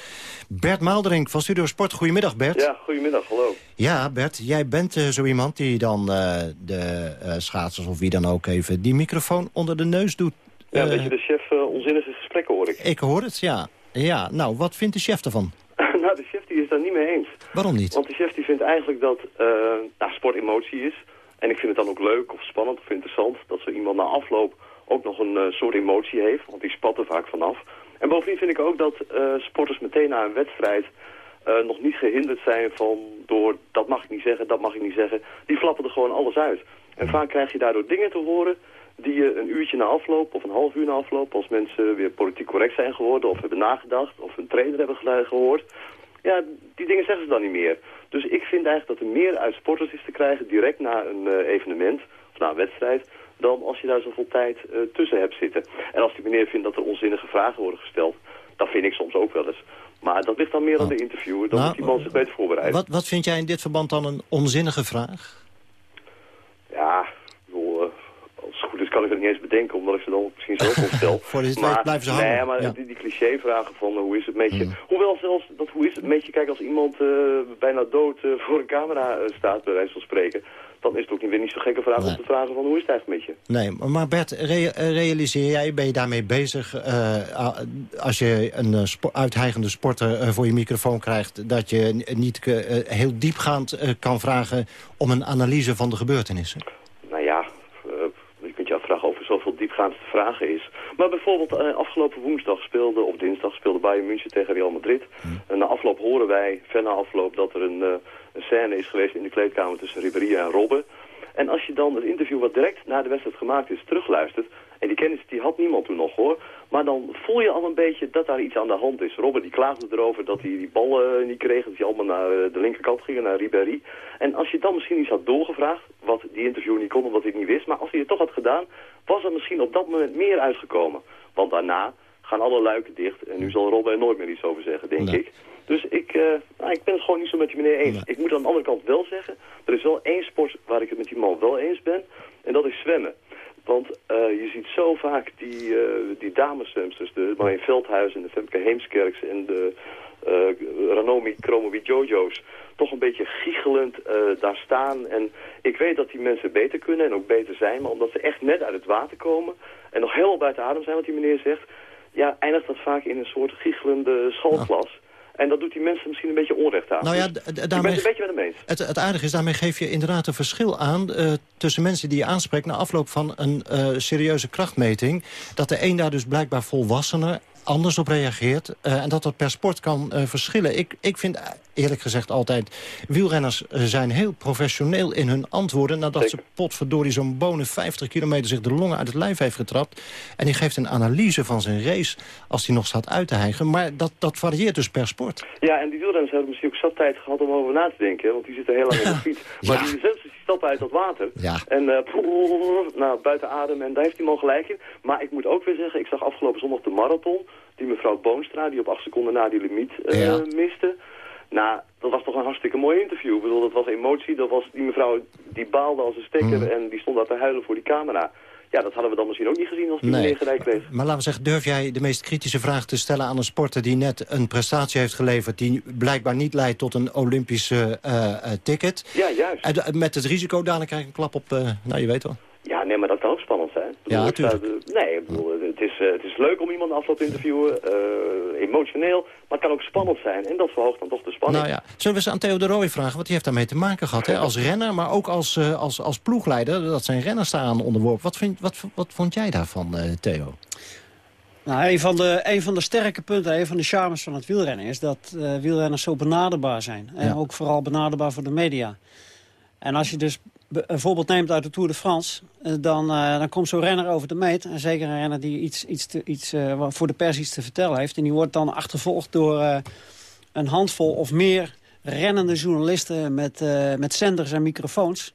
Bert Maalderink van Studio Sport, goedemiddag Bert. Ja, goedemiddag, hallo. Ja, Bert, jij bent uh, zo iemand die dan uh, de uh, schaatsers of wie dan ook even die microfoon onder de neus doet. Ja, een beetje de chef onzinnige gesprekken hoor ik. Ik hoor het, ja. Ja, nou, wat vindt de chef ervan? nou, de chef die is daar niet mee eens. Waarom niet? Want de chef die vindt eigenlijk dat uh, nou, sport emotie is. En ik vind het dan ook leuk of spannend of interessant dat zo iemand na afloop ook nog een uh, soort emotie heeft. Want die spat er vaak vanaf. En bovendien vind ik ook dat uh, sporters meteen na een wedstrijd nog niet gehinderd zijn van door dat mag ik niet zeggen, dat mag ik niet zeggen. Die flappen er gewoon alles uit. En vaak krijg je daardoor dingen te horen die je een uurtje na afloop of een half uur na afloop... als mensen weer politiek correct zijn geworden of hebben nagedacht... of een trainer hebben gehoord... ja, die dingen zeggen ze dan niet meer. Dus ik vind eigenlijk dat er meer uit sporters is te krijgen... direct na een uh, evenement of na een wedstrijd... dan als je daar zoveel tijd uh, tussen hebt zitten. En als die meneer vindt dat er onzinnige vragen worden gesteld... dat vind ik soms ook wel eens. Maar dat ligt dan meer aan de interviewer. Dan nou, moet die man zich beter voorbereiden. Wat, wat vind jij in dit verband dan een onzinnige vraag? Ja, kan ik het niet eens bedenken, omdat ik ze dan misschien zelf opstel. Voor de maar, blijven ze hangen. Nee, maar ja. die, die clichévragen van hoe is het met je... Mm. Hoewel zelfs, dat hoe is het met je... Kijk, als iemand uh, bijna dood uh, voor een camera staat, bij wijze van spreken... dan is het ook niet weer niet zo gekke vraag nee. om te vragen van hoe is het eigenlijk met je. Nee, maar Bert, re realiseer jij, ben je daarmee bezig... als je een spo uithijgende sporter voor je microfoon krijgt... dat je niet heel diepgaand kan vragen om een analyse van de gebeurtenissen? Nou ja, je afvragen of zoveel diepgaandste vragen is. Maar bijvoorbeeld uh, afgelopen woensdag speelde, of dinsdag speelde Bayern München tegen Real Madrid. En na afloop horen wij, ver na afloop, dat er een, uh, een scène is geweest in de kleedkamer tussen Ribéry en Robben. En als je dan het interview wat direct na de wedstrijd gemaakt is terugluistert... en die kennis die had niemand toen nog hoor... maar dan voel je al een beetje dat daar iets aan de hand is. Robben die klaagde erover dat hij die ballen niet kreeg... dat hij allemaal naar de linkerkant ging, naar Ribéry. En als je dan misschien iets had doorgevraagd... wat die interview niet kon omdat hij het niet wist... maar als hij het toch had gedaan... was er misschien op dat moment meer uitgekomen. Want daarna gaan alle luiken dicht... en nu zal Robben er nooit meer iets over zeggen, denk nee. ik... Dus ik, uh, nou, ik ben het gewoon niet zo met die meneer eens. Ik moet aan de andere kant wel zeggen, er is wel één sport waar ik het met die man wel eens ben. En dat is zwemmen. Want uh, je ziet zo vaak die, uh, die dameszwemsters, de Marijn Veldhuis en de Femke Heemskerks en de Ranomi Kromovi Jojo's, toch een beetje giechelend daar staan. En ik weet dat die mensen beter kunnen en ook beter zijn, maar omdat ze echt net uit het water komen en nog helemaal buiten adem zijn, wat die meneer zegt, ja, eindigt dat vaak in een soort giechelende schalklas. En dat doet die mensen misschien een beetje onrecht aan. Nou ja, dus daarmee, ik ben het een beetje met hem eens. Het, het aardige is, daarmee geef je inderdaad een verschil aan... Uh, tussen mensen die je aanspreekt na afloop van een uh, serieuze krachtmeting. Dat de een daar dus blijkbaar volwassener anders op reageert. Uh, en dat dat per sport kan uh, verschillen. Ik, ik vind eerlijk gezegd altijd... wielrenners zijn heel professioneel in hun antwoorden... nadat Zeker. ze potverdorie zo'n bonen 50 kilometer zich de longen uit het lijf heeft getrapt. En die geeft een analyse van zijn race als hij nog staat uit te hijgen. Maar dat, dat varieert dus per sport. Ja, en die wielrenners hebben misschien ook zat tijd gehad om over na te denken. Want die zitten heel lang in de fiets. Maar ja. die stappen uit dat water. Ja. En uh, nou, buiten adem. En daar heeft hij man gelijk in. Maar ik moet ook weer zeggen, ik zag afgelopen zondag de marathon die mevrouw Boonstra, die op acht seconden na die limiet uh, ja. miste. Nou, dat was toch een hartstikke mooi interview. Ik bedoel, dat was emotie. Dat was die mevrouw die baalde als een stekker mm. en die stond daar te huilen voor die camera. Ja, dat hadden we dan misschien ook niet gezien als die nee. meneer gelijk kreeg. Maar laten we zeggen, durf jij de meest kritische vraag te stellen aan een sporter... die net een prestatie heeft geleverd... die blijkbaar niet leidt tot een Olympische uh, uh, ticket? Ja, juist. En met het risico, dadelijk krijg ik een klap op... Uh, nou, je weet wel. Ja, nee, maar dat kan ook spannend zijn. Ja, sta- nee, ik bedoel, het, is, eh, het is leuk om iemand afloop te interviewen, eh, emotioneel, maar het kan ook spannend zijn. En dat verhoogt dan toch de spanning. Nou ja, zullen we eens aan Theo de Rooij vragen? Want die heeft daarmee te maken gehad. Hè? Als renner, maar ook als, eh, als, als ploegleider. Dat zijn renners daaraan onderworpen. Wat, vind, wat, wat vond jij daarvan, eh, Theo? Nou, een van, de, een van de sterke punten, een van de charmes van het wielrennen... is dat eh, wielrenners zo benaderbaar zijn. En Ja. ook vooral benaderbaar voor de media. En als je dus een voorbeeld neemt uit de Tour de France... eh, dan, eh, dan komt zo'n renner over de meet. En zeker een renner die iets, iets, te, iets eh, voor de pers iets te vertellen heeft. En die wordt dan achtervolgd door een handvol of meer rennende journalisten... met, met zenders en microfoons...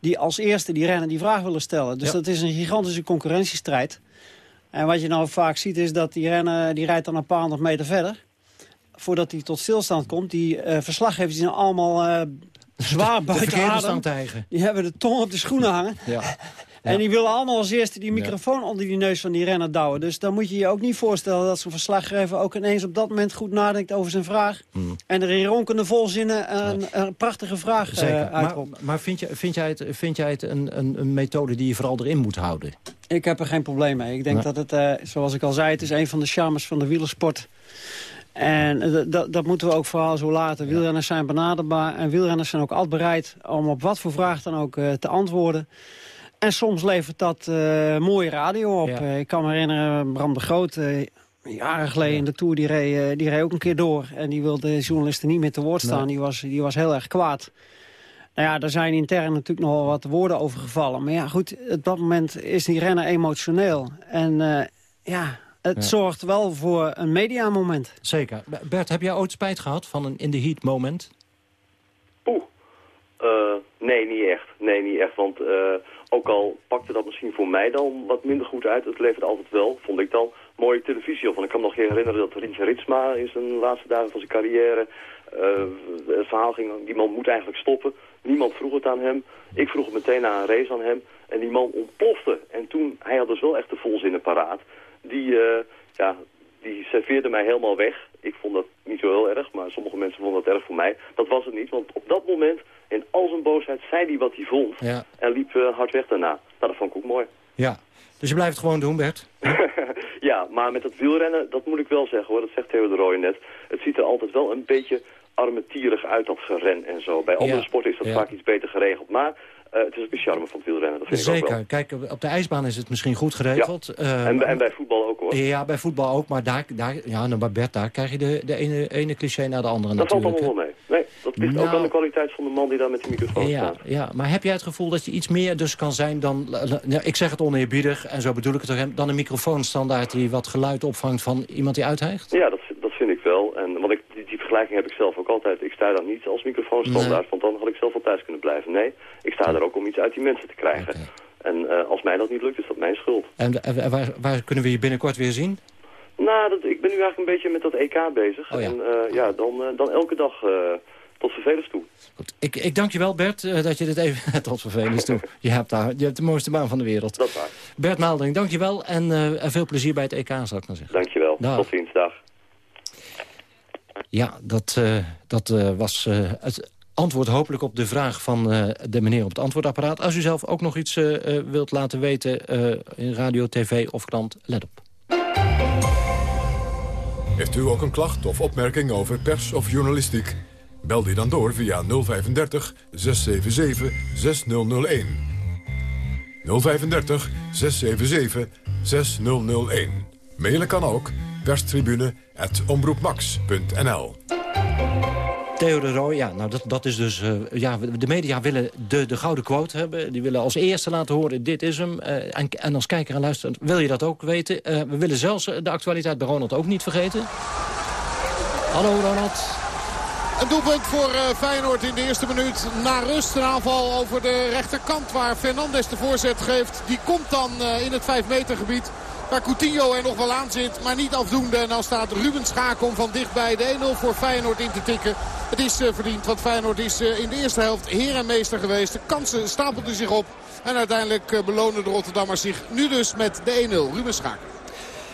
die als eerste die renner die vraag willen stellen. Dus Ja. dat is een gigantische concurrentiestrijd... En wat je nou vaak ziet is dat die renner die rijdt dan een paar honderd meter verder. Voordat hij tot stilstand komt. Die eh, verslaggevers die zijn allemaal zwaar buiten adem. tegen. Die hebben de tong op de schoenen hangen. Ja. En die willen allemaal als eerste die microfoon onder die neus van die renner douwen. Dus dan moet je je ook niet voorstellen dat zo'n verslaggever ook ineens op dat moment goed nadenkt over zijn vraag. Hmm. En er in ronkende volzinnen een, een prachtige vraag eh, Zeker. Maar, uitroept. maar vind, je, vind jij het, vind jij het een, een, een methode die je vooral erin moet houden? Ik heb er geen probleem mee. Ik denk dat het, eh, zoals ik al zei, het is een van de charmes van de wielersport. En eh, dat- moeten we ook vooral zo laten. Wielrenners zijn benaderbaar en wielrenners zijn ook altijd bereid... om op wat voor vraag dan ook eh, te antwoorden. En soms levert dat eh, mooie radio op. Ja. Ik kan me herinneren, Bram de Groot... jaren geleden in de Tour, die reed, die reed ook een keer door. En die wilde de journalisten niet meer te woord staan. Nee. Die, was, die was heel erg kwaad. Nou ja, daar zijn intern natuurlijk nog wel wat woorden over gevallen. Maar ja, goed, op dat moment is die renner emotioneel. En ja, het Ja. zorgt wel voor een mediamoment. Zeker. Bert, heb jij ooit spijt gehad van een in the heat moment? Eh, nee, niet echt. Nee, niet echt. Want eh, ook al pakte dat misschien voor mij dan wat minder goed uit, het levert altijd wel, vond ik dan, mooie televisie op. Want ik kan me nog herinneren dat Rintje Ritsma in zijn laatste dagen van zijn carrière eh, het verhaal ging, die man moet eigenlijk stoppen. Niemand vroeg het aan hem. Ik vroeg het meteen na een race aan hem. En die man ontplofte. En toen, hij had dus wel echt de volzinnen paraat. Die, eh, ja, die serveerde mij helemaal weg. Ik vond dat niet zo heel erg, maar sommige mensen vonden dat erg voor mij. Dat was het niet, want op dat moment, in al zijn boosheid, zei hij wat hij vond. Ja. En liep eh, hard weg daarna. Nou, dat vond ik ook mooi. Ja. Dus je blijft het gewoon doen, Bert? ja, maar met dat wielrennen, dat moet ik wel zeggen hoor. Dat zegt Theo de Rooij net. Het ziet er altijd wel een beetje armetierig uit, dat geren en zo. Bij andere Ja, sporten is dat ja. vaak iets beter geregeld. Maar eh, het is ook de charme van het wielrennen, dat vind ik ook wel. Zeker. Kijk, op de ijsbaan is het misschien goed geregeld. En, en bij voetbal ook hoor. Ja, bij voetbal ook. Maar daar, daar, ja, nou, bij Bert, daar krijg je de, de ene, ene cliché naar de andere Dat valt natuurlijk. allemaal wel mee. Nee, dat ligt ook Nou. aan de kwaliteit van de man die daar met die microfoon Ja, staat. ja, maar heb jij het gevoel dat je iets meer dus kan zijn dan... ja, ik zeg het oneerbiedig, en zo bedoel ik het ook... dan een microfoonstandaard die wat geluid opvangt van iemand die uithijgt? Ja, dat, dat vind ik wel. En, want ik, die, die vergelijking heb ik zelf ook altijd. Ik sta daar niet als microfoonstandaard, want dan had ik zelf wel thuis kunnen blijven. Nee, ik sta daar ook om iets uit die mensen te krijgen. En eh, als mij dat niet lukt, is dat mijn schuld. En, en waar, waar kunnen we je binnenkort weer zien? Nou, dat, ik ben nu eigenlijk een beetje met dat EK bezig. Oh ja. En eh, ja, dan, eh, dan elke dag tot vervelens toe. Ik, ik dank je wel, Bert, dat je dit even... tot vervelens toe. Je hebt, daar, je hebt de mooiste baan van de wereld. Dat waar. Bert Maaldering, dank je wel. En, veel plezier bij het EK, zal ik maar zeggen. Dankjewel. Dag. Tot ziens. Dag. Ja, dat, eh, dat eh, was eh, het antwoord hopelijk op de vraag van de meneer op het antwoordapparaat. Als u zelf ook nog iets wilt laten weten in radio, tv of krant, let op. Heeft u ook een klacht of opmerking over pers of journalistiek? Bel die dan door via 035 677 6001. 035 677 6001. Mailen kan ook perstribune.omroepmax.nl Theo de Rooij, ja, nou dat, dat is dus... eh, ja, de media willen de, de gouden quote hebben. Die willen als eerste laten horen, dit is hem. Eh, en, en als kijker en luisteraar wil je dat ook weten. Eh, we willen zelfs de actualiteit bij Ronald ook niet vergeten. Hallo Ronald. Een doelpunt voor eh, Feyenoord in de eerste minuut. Na rust een aanval over de rechterkant waar Fernandes de voorzet geeft. Die komt dan eh, in het 5 meter gebied. Waar Coutinho er nog wel aan zit, maar niet afdoende. En dan staat Ruben Schaak om van dichtbij de 1-0 voor Feyenoord in te tikken. Het is eh, verdiend, want Feyenoord is eh, in de eerste helft heer en meester geweest. De kansen stapelden zich op. En uiteindelijk eh, belonen de Rotterdammers zich nu dus met de 1-0. Ruben Schaak.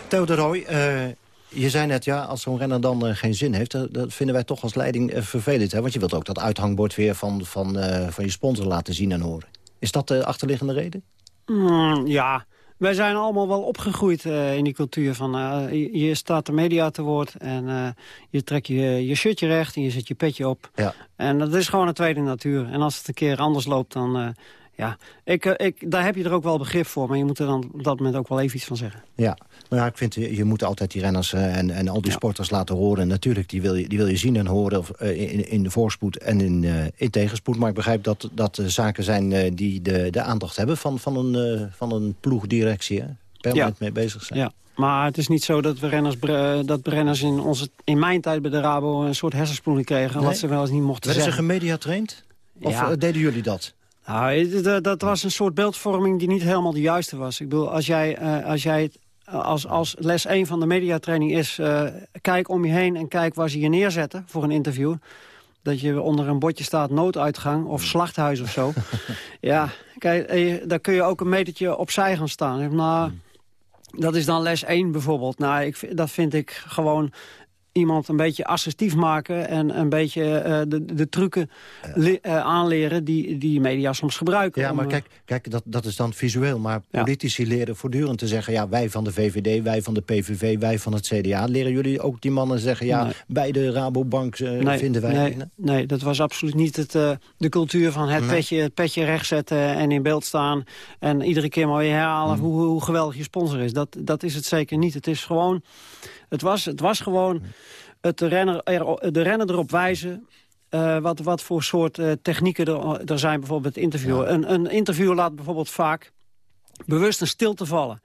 Theo de Rooij, eh, je zei net, ja, als zo'n renner dan geen zin heeft... dat, dat vinden wij toch als leiding vervelend. Hè? Want je wilt ook dat uithangbord weer van, van, eh, van je sponsor laten zien en horen. Is dat de achterliggende reden? Mm, ja, wij zijn allemaal wel opgegroeid uh, in die cultuur van... Uh, je, staat de media te woord en uh, je trekt je, je shirtje recht en je zet je petje op. Ja. En dat is gewoon een tweede natuur. En als het een keer anders loopt, dan... ja, ik, ik, daar heb je er ook wel begrip voor, maar je moet er dan op dat moment ook wel even iets van zeggen. Ja, maar ja, ik vind, je moet altijd die renners en, en al die ja. sporters laten horen. Natuurlijk, die wil je, die wil je zien en horen of, in, in de voorspoed en in, in tegenspoed. Maar ik begrijp dat dat zaken zijn die de, de aandacht hebben van, van, een, van een ploegdirectie. Hè? Permanent ja. mee bezig zijn. Ja. Maar het is niet zo dat we renners, dat renners in, onze, in mijn tijd bij de Rabo een soort hersenspoeling kregen. Nee? Wat ze wel eens niet mochten Werden zeggen. ze gemediatraind? Of ja. deden jullie dat? Nou, dat was een soort beeldvorming die niet helemaal de juiste was. Ik bedoel, als jij, als jij als, als les 1 van de mediatraining is... Uh, kijk om je heen en kijk waar ze je neerzetten voor een interview... dat je onder een bordje staat nooduitgang of slachthuis of zo. ja, kijk, daar kun je ook een metertje opzij gaan staan. Nou, dat is dan les 1 bijvoorbeeld. Nou, ik, dat vind ik gewoon iemand een beetje assertief maken... en een beetje uh, de, de trucken uh, aanleren die, die media soms gebruiken. Ja, om, maar kijk, kijk dat, dat is dan visueel. Maar politici ja. leren voortdurend te zeggen... ja, wij van de VVD, wij van de PVV, wij van het CDA. Leren jullie ook die mannen zeggen... ja, Nee. bij de Rabobank uh, nee, vinden wij... Nee, nee, dat was absoluut niet het, de cultuur van het, petje, het petje rechtzetten en in beeld staan. En iedere keer maar weer herhalen hoe, hoe geweldig je sponsor is. Dat, dat is het zeker niet. Het is gewoon... Het was, het was gewoon het de, renner, er, de renner erop wijzen... Uh, wat, wat voor soort uh, technieken er, er zijn, bijvoorbeeld het interview. Ja. Een, een interview laat bijvoorbeeld vaak bewust een stilte vallen.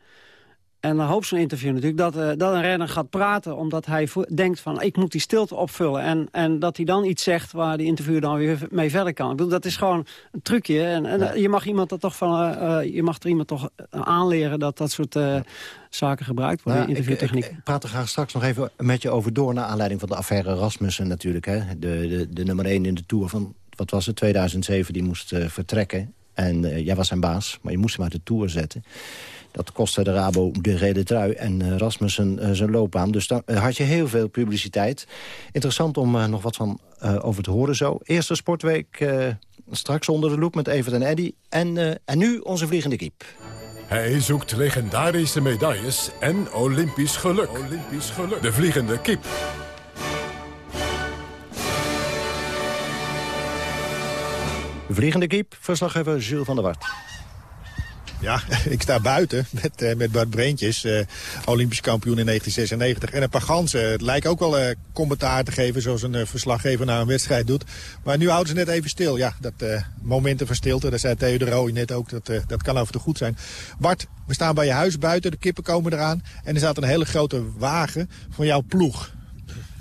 En dan hoopt zo'n interview natuurlijk dat, uh, dat een renner gaat praten... omdat hij denkt van, ik moet die stilte opvullen. En, en dat hij dan iets zegt waar die interviewer dan weer mee verder kan. Ik bedoel, dat is gewoon een trucje. En, en ja. je mag iemand er toch van, uh, je mag er iemand toch aanleren... dat dat soort uh, zaken gebruikt worden, nou, interviewtechniek. Ik, ik, praat er graag straks nog even met je over door... naar aanleiding van de affaire Rasmussen natuurlijk. Hè? De, de, de nummer 1 in de Tour van, wat was het, 2007, die moest vertrekken. En jij was zijn baas, maar je moest hem uit de Tour zetten. Dat kostte de Rabo de reden trui en uh, Rasmussen uh, zijn loopbaan. Dus dan uh, had je heel veel publiciteit. Interessant om nog wat van over te horen zo. Eerste sportweek straks onder de loep met Evert en Eddy. En, en nu onze vliegende kiep. Hij zoekt legendarische medailles en Olympisch geluk. Olympisch geluk. De vliegende kip. Vliegende kiep, verslaggever Jules van der Wart. Ja, ik sta buiten met, uh, met Bart Breentjes, uh, Olympisch kampioen in 1996. En een paar ganzen. Het lijkt ook wel uh, commentaar te geven zoals een verslaggever na een wedstrijd doet. Maar nu houden ze net even stil. Ja, dat momenten van stilte, daar zei Theo de Rooij net ook, dat, dat kan over te goed zijn. Bart, we staan bij je huis buiten, de kippen komen eraan. En er staat een hele grote wagen van jouw ploeg.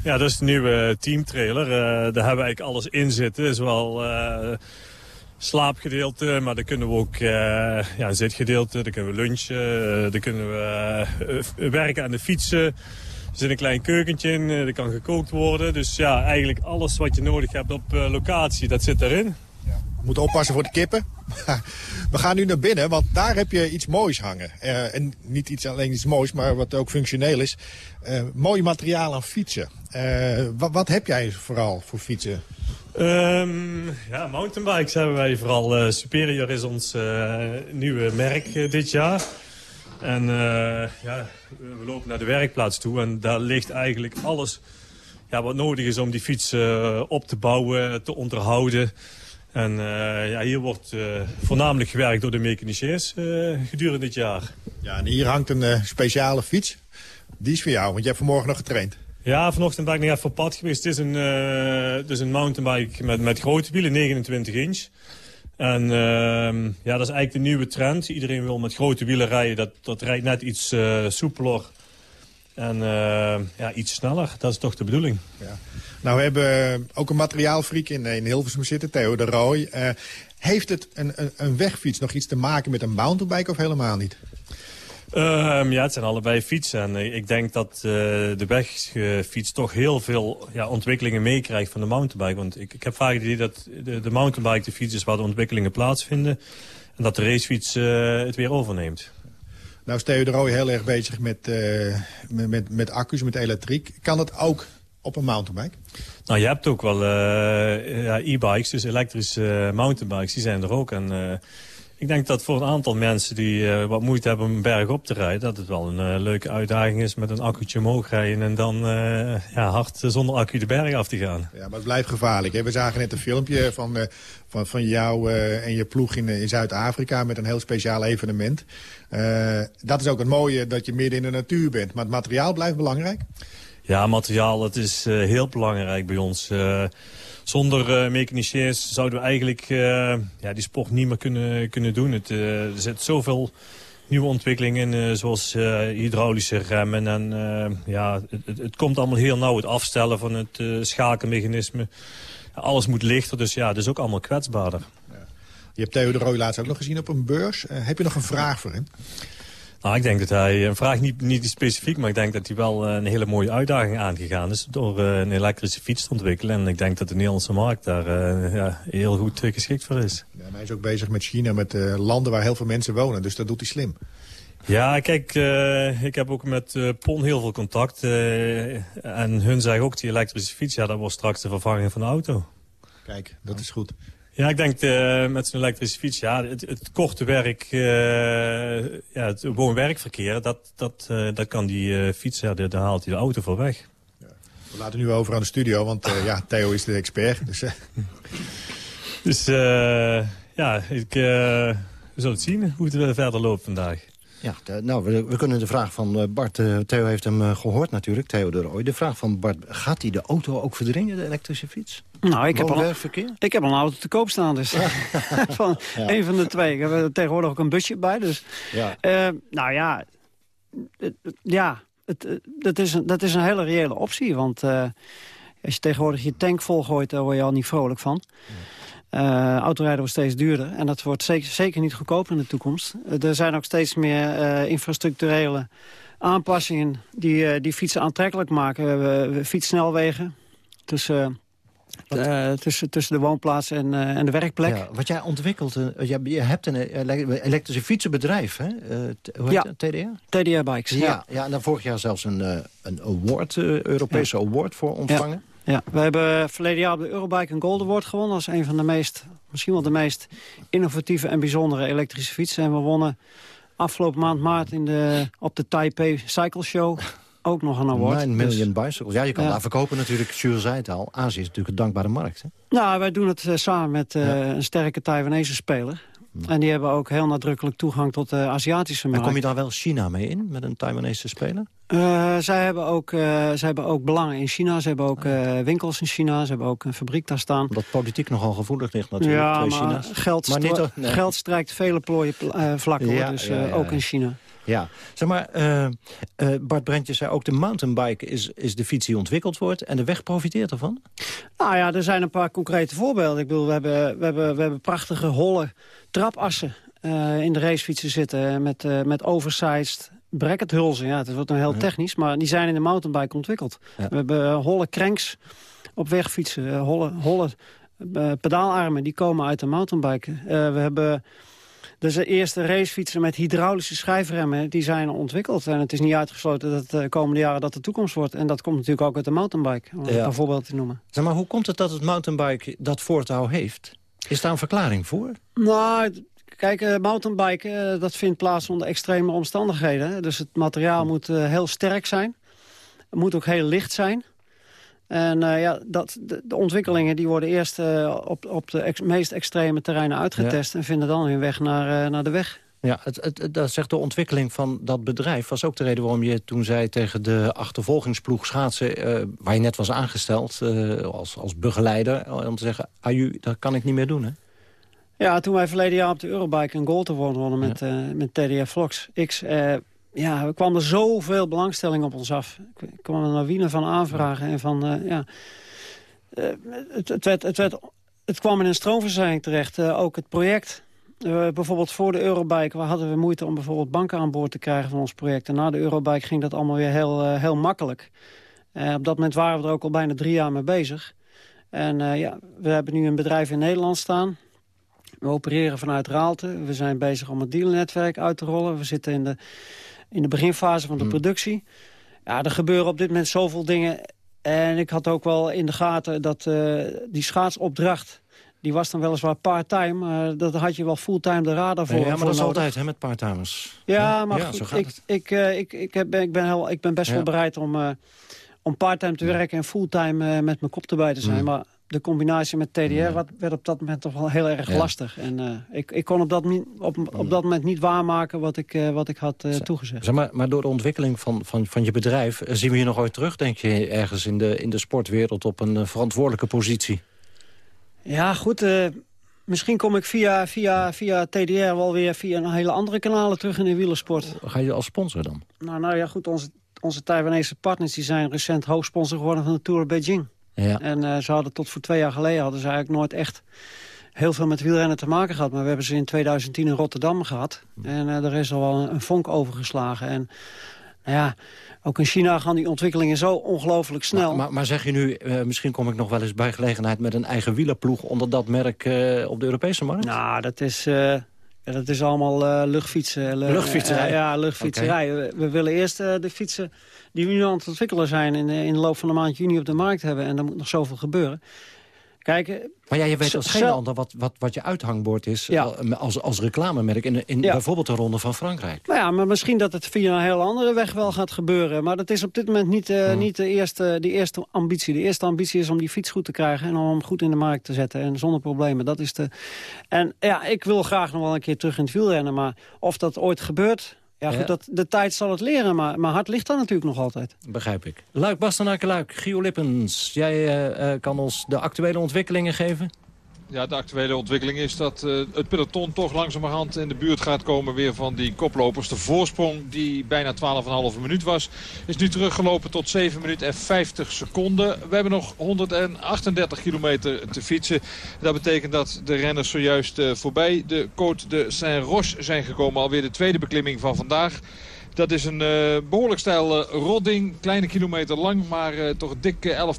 Ja, dat is de nieuwe teamtrailer. daar hebben we eigenlijk alles in zitten. Zowel slaapgedeelte, maar dan kunnen we ook uh, ja, zitgedeelte, dan kunnen we lunchen, uh, dan kunnen we uh, werken aan de fietsen. Er zit een klein keukentje in, er kan gekookt worden. Dus ja, eigenlijk alles wat je nodig hebt op locatie, dat zit erin. We moeten oppassen voor de kippen. we gaan nu naar binnen, want daar heb je iets moois hangen. en niet iets, alleen iets moois, maar wat ook functioneel is. mooi materiaal aan fietsen. Wat, wat heb jij vooral voor fietsen? Um, ja, mountainbikes hebben wij vooral. Superior is ons nieuwe merk dit jaar. En ja, we lopen naar de werkplaats toe en daar ligt eigenlijk alles ja, wat nodig is om die fiets op te bouwen, te onderhouden. En ja, hier wordt voornamelijk gewerkt door de mechaniciërs gedurende dit jaar. Ja, en hier hangt een speciale fiets. Die is voor jou, want je hebt vanmorgen nog getraind. Ja, vanochtend ben ik nog even op pad geweest. Het is een, het is een mountainbike met, met grote wielen, 29 inch. En uh, ja, dat is eigenlijk de nieuwe trend. Iedereen wil met grote wielen rijden. Dat, dat rijdt net iets soepeler en ja, iets sneller. Dat is toch de bedoeling. Ja. Nou, we hebben ook een materiaalfreak in, in Hilversum zitten, Theo de Rooij. heeft het een, een, een wegfiets nog iets te maken met een mountainbike of helemaal niet? Um, ja, het zijn allebei fietsen. En ik denk dat de wegfiets toch heel veel ja, ontwikkelingen meekrijgt van de mountainbike. Want ik, ik heb vaak het idee dat de, de mountainbike de fiets is waar de ontwikkelingen plaatsvinden. En dat de racefiets het weer overneemt. Nou is Theo de Rooij heel erg bezig met, uh, met, met, met accu's, met elektriek. Kan dat ook op een mountainbike? Nou, je hebt ook wel ja, e-bikes, dus elektrische mountainbikes, die zijn er ook. En ik denk dat voor een aantal mensen die eh, wat moeite hebben om een berg op te rijden... dat het wel een uh, leuke uitdaging is met een accu'tje omhoog rijden... en dan uh, ja, hard zonder accu de berg af te gaan. Ja, maar het blijft gevaarlijk. Hè? We zagen net een filmpje van, van, van jou en je ploeg in, in Zuid-Afrika... met een heel speciaal evenement. dat is ook het mooie dat je midden in de natuur bent. Maar het materiaal blijft belangrijk? Ja, materiaal, het is heel belangrijk bij ons zonder uh, mechaniciërs zouden we eigenlijk uh, ja, die sport niet meer kunnen, kunnen doen. Het, uh, er zit zoveel nieuwe ontwikkelingen in, zoals hydraulische remmen. En ja, het, het, komt allemaal heel nauw. Het afstellen van het schakelmechanisme. Alles moet lichter, dus ja, het is ook allemaal kwetsbaarder. Ja. Je hebt Theo de Rooij laatst ook nog gezien op een beurs. heb je nog een vraag voor hem? Nou, ik denk dat hij, een vraag niet, niet specifiek, maar ik denk dat hij wel eh, een hele mooie uitdaging aangegaan is door uh, een elektrische fiets te ontwikkelen. En ik denk dat de Nederlandse markt daar uh, ja, heel goed geschikt voor is. Ja, hij is ook bezig met China, met landen waar heel veel mensen wonen, dus dat doet hij slim. Ja, kijk, ik heb ook met PON heel veel contact. en hun zeggen ook, die elektrische fiets, ja, dat wordt straks de vervanging van de auto. Kijk, dat is goed. Ja, ik denk uh, met zijn elektrische fiets, ja, het, het korte werk, uh, ja, het gewoon werkverkeer, dat, dat, uh, dat kan die fiets, ja, daar haalt hij de auto voor weg. Ja. We laten nu over aan de studio, want ja, Theo is de expert. Dus, dus ja, ik, we zullen het zien hoe het verder loopt vandaag. Ja, nou, we, we, kunnen de vraag van Bart... Theo heeft hem gehoord natuurlijk, Theo de Rooij. De vraag van Bart, gaat hij de auto ook verdringen, de elektrische fiets? Nou, ik heb, al, ik heb al een auto te koop staan, dus van ja. een van de twee. Ik heb er tegenwoordig ook een busje bij, dus... Ja. Uh, nou ja, ja het, dat, is een, dat is een hele reële optie, want... Als je tegenwoordig je tank volgooit, daar word je al niet vrolijk van. Uh, autorijden wordt steeds duurder en dat wordt zeker, zeker niet goedkoper in de toekomst. er zijn ook steeds meer infrastructurele aanpassingen die, die fietsen aantrekkelijk maken. We hebben fietssnelwegen tussen uh, tussen, tussen de woonplaats en, uh, en de werkplek. Ja, wat jij ontwikkelt, uh, je, je, hebt een elektrische fietsenbedrijf, hè? hoe ja. heet TDR? TDR Bikes, ja. ja. Ja, en daar vorig jaar zelfs een, een award, Europese award voor ontvangen. Ja. we hebben verleden jaar op de Eurobike een Gold Award gewonnen. Is een van de meest, misschien wel de meest innovatieve en bijzondere elektrische fietsen. En we wonnen afgelopen maand maart in de, op de Taipei Cycle Show ook nog een award. 9 million dus, bicycles. Ja, je kan daar verkopen natuurlijk. Jules zei het al. Azië is natuurlijk een dankbare markt. Hè? Nou, wij doen het uh, samen met uh, een sterke Taiwanese speler. En die hebben ook heel nadrukkelijk toegang tot de Aziatische markt. En kom je daar wel China mee in, met een Taiwanese speler? Uh, zij, hebben ook, uh, zij hebben ook belangen in China. Ze hebben ook uh, winkels in China. Ze hebben ook een fabriek daar staan. Dat politiek nogal gevoelig ligt natuurlijk, ja, maar Geld, maar niet, nee. geld strijkt vele plooien vlakken, ja, dus ja, ook in China. Ja, zeg maar, uh, uh, Bart Brentje zei ook de mountainbike is, is de fiets die ontwikkeld wordt... en de weg profiteert ervan? Nou ja, er zijn een paar concrete voorbeelden. Ik bedoel, we hebben, we hebben, we hebben prachtige holle trapassen uh, in de racefietsen zitten... met, met oversized brackethulzen. Ja, het wordt dan heel technisch, maar die zijn in de mountainbike ontwikkeld. Ja. We hebben holle cranks op wegfietsen, holle, holle pedaalarmen, die komen uit de mountainbike. we hebben dus de eerste racefietsen met hydraulische schijfremmen... die zijn ontwikkeld. En het is niet uitgesloten dat de komende jaren dat de toekomst wordt. En dat komt natuurlijk ook uit de mountainbike, om ja. een voorbeeld te noemen. Zeg maar, hoe komt het dat het mountainbike dat voortouw heeft? Is daar een verklaring voor? Nou, Kijk, uh, mountainbiken, uh, dat vindt plaats onder extreme omstandigheden. Dus het materiaal moet uh, heel sterk zijn. Het moet ook heel licht zijn. En uh, ja, dat, de, de, ontwikkelingen die worden eerst uh, op, op de ex meest extreme terreinen uitgetest... en vinden dan hun weg naar, uh, naar de weg. Ja, het, het, dat zegt de ontwikkeling van dat bedrijf was ook de reden waarom je toen zei tegen de achtervolgingsploeg schaatsen, waar je net was aangesteld als, als begeleider, om te zeggen, aju, dat kan ik niet meer doen, hè? Ja, toen wij verleden jaar op de Eurobike een gold award wonnen met, ja. met TDF Vlogs X ja, er kwam er zoveel belangstelling op ons af. Er kwam een lawine van aanvragen en van, uh, ja... Uh, het, het, werd, het, werd, het kwam in een stroomverzijking terecht. Uh, ook het project, bijvoorbeeld voor de Eurobike... hadden we moeite om bijvoorbeeld banken aan boord te krijgen van ons project. En na de Eurobike ging dat allemaal weer heel, heel makkelijk. op dat moment waren we er ook al bijna drie jaar mee bezig. En ja, we hebben nu een bedrijf in Nederland staan... We opereren vanuit Raalte. We zijn bezig om het dealnetwerk uit te rollen. We zitten in de in de beginfase van de hmm. productie. Ja, er gebeuren op dit moment zoveel dingen. En ik had ook wel in de gaten dat uh, die schaatsopdracht... die was dan weliswaar part-time. Uh, dat had je wel fulltime de radar voor. Ja, maar voor dat is altijd hè, met parttimers. Ja, maar Ja, goed, zo gaat ik, het. ik, eh, ik, ik, heb, ik, ben heel, ik ben best Ja. wel bereid om, eh, om parttime te werken en fulltime eh, met mijn kop erbij te zijn. Mm. Maar de combinatie met TDR wat, werd op dat moment toch wel heel erg Ja. lastig. En eh, ik, ik kon op dat, op, op dat moment niet waarmaken wat ik, eh, wat ik had eh, toegezegd. Zeg maar, maar door de ontwikkeling van, van, van je bedrijf... zien we je nog ooit terug, denk je, ergens in de, in de sportwereld... op een verantwoordelijke positie? Ja, goed. misschien kom ik via, via, via TDR wel weer via een hele andere kanalen terug in de wielersport. Ga je als sponsor dan? Nou, nou ja, goed. Onze, onze Taiwanese partners die zijn recent hoofdsponsor geworden van de Tour Beijing. Ja. En eh, ze hadden tot voor twee jaar geleden hadden ze eigenlijk nooit echt heel veel met wielrennen te maken gehad. Maar we hebben ze in 2010 in Rotterdam gehad. En eh er is al wel een, een vonk overgeslagen. En nou ja, ook in China gaan die ontwikkelingen zo ongelooflijk snel. Maar, maar, maar zeg je nu, eh, misschien kom ik nog wel eens bij gelegenheid... met een eigen wielerploeg onder dat merk op de Europese markt? Nou, dat is, dat is allemaal eh, luchtfietsen. Lu- Luchtfietserij? eh, ja, luchtfietserij. We, we willen eerst eh, de fietsen die we nu aan het ontwikkelen zijn... In, in de loop van de maand juni op de markt hebben. En er moet nog zoveel gebeuren. Kijk, eh, Maar ja, je weet als geen ander wat, wat, wat je uithangbord is... Ja. al- als, als reclamemerk in, in Ja. bijvoorbeeld de Ronde van Frankrijk. Nou ja, maar misschien dat het via een heel andere weg wel gaat gebeuren. Maar dat is op dit moment niet, eh, niet de, eerste, de eerste ambitie. De eerste ambitie is om die fiets goed te krijgen... en om hem goed in de markt te zetten en zonder problemen. Dat is de... En ja, ik wil graag nog wel een keer terug in het wielrennen. Maar of dat ooit gebeurt... Ja, goed. Dat, de tijd zal het leren, maar mijn hart ligt daar natuurlijk nog altijd. Begrijp ik. Luik, Bastenaken, Luik, Gio Lippens. Jij eh, eh, kan ons de actuele ontwikkelingen geven? Ja, de actuele ontwikkeling is dat eh, het peloton toch langzamerhand in de buurt gaat komen weer van die koplopers. De voorsprong die bijna 12,5 minuut was, is nu teruggelopen tot 7 minuten en 50 seconden. We hebben nog 138 kilometer te fietsen. Dat betekent dat de renners zojuist eh, voorbij de Côte de Saint-Roch zijn gekomen. Alweer de tweede beklimming van vandaag. Dat is een eh, behoorlijk stijl eh, rodding. Kleine kilometer lang, maar eh, toch dikke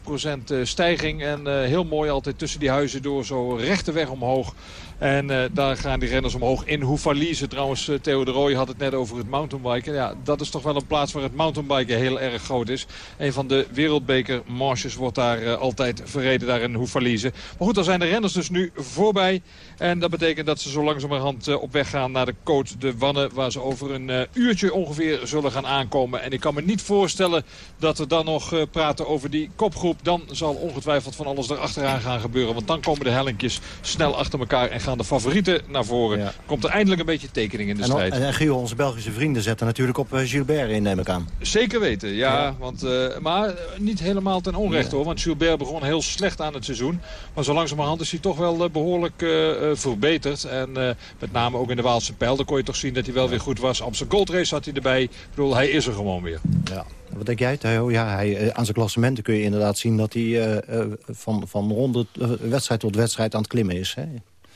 11% eh, stijging. En heel mooi altijd tussen die huizen door zo rechte weg omhoog. En eh, daar gaan die renners omhoog in Hoefalize. Trouwens, eh, Theo de Rooij had het net over het mountainbiken. Ja, dat is toch wel een plaats waar het mountainbiken heel erg groot is. Een van de wereldbeker marches wordt daar eh, altijd verreden, daar in Hoefalize. Maar goed, dan zijn de renners dus nu voorbij. En dat betekent dat ze zo langzamerhand op weg gaan naar de Côte de Wanne. Waar ze over een uurtje ongeveer zullen gaan aankomen. En ik kan me niet voorstellen dat we dan nog praten over die kopgroep. Dan zal ongetwijfeld van alles erachteraan gaan gebeuren. Want dan komen de hellinkjes snel achter elkaar en gaan de favorieten naar voren. Komt er eindelijk een beetje tekening in de En, strijd. en Gio, onze Belgische vrienden zetten natuurlijk op eh, Gilbert in, neem ik aan. Zeker weten, ja. Want, eh, maar eh, niet helemaal ten onrechte hoor. Want Gilbert begon heel slecht aan het seizoen. Maar zo langzamerhand is hij toch wel eh, behoorlijk eh, eh, verbeterd. En met name ook in de Waalse pijl. Dan kon je toch zien dat hij wel weer goed was. Amsterdam Gold Race had hij erbij. Ik bedoel, hij is er gewoon weer. Ja. Wat denk jij, Theo? Ja, hij, aan zijn klassementen kun je inderdaad zien dat hij van, van ronde wedstrijd tot wedstrijd aan het klimmen is. Hè?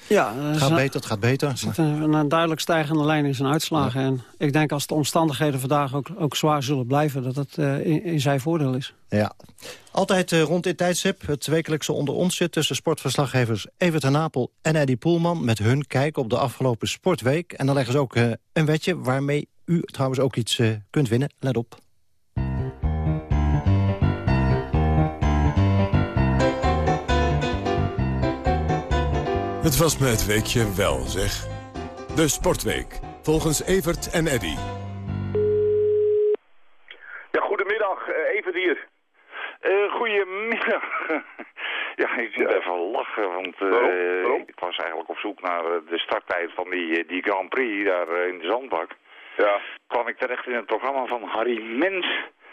Ja, Het gaat beter, het gaat beter. Er zit een, een duidelijk stijgende lijn in zijn uitslagen. En ik denk als de omstandigheden vandaag ook, ook zwaar zullen blijven... dat het eh, in, in zijn voordeel is. Ja. Altijd eh, rond dit tijdstip het wekelijkse onder ons zit... tussen sportverslaggevers Evert en Napel en Eddie Poelman... met hun kijk op de afgelopen sportweek. En dan leggen ze ook eh, een wetje waarmee u trouwens ook iets kunt winnen. Let op. Het was me het weekje wel, zeg. De Sportweek, volgens Evert en Eddy. Ja, goedemiddag, uh, Evert hier. Uh, goedemiddag. ja, ik moet even lachen, want uh, Waarom? Waarom? ik was eigenlijk op zoek naar de starttijd van die, die Grand Prix daar in de zandbak. Ja. kwam ik terecht in het programma van Harry Mens.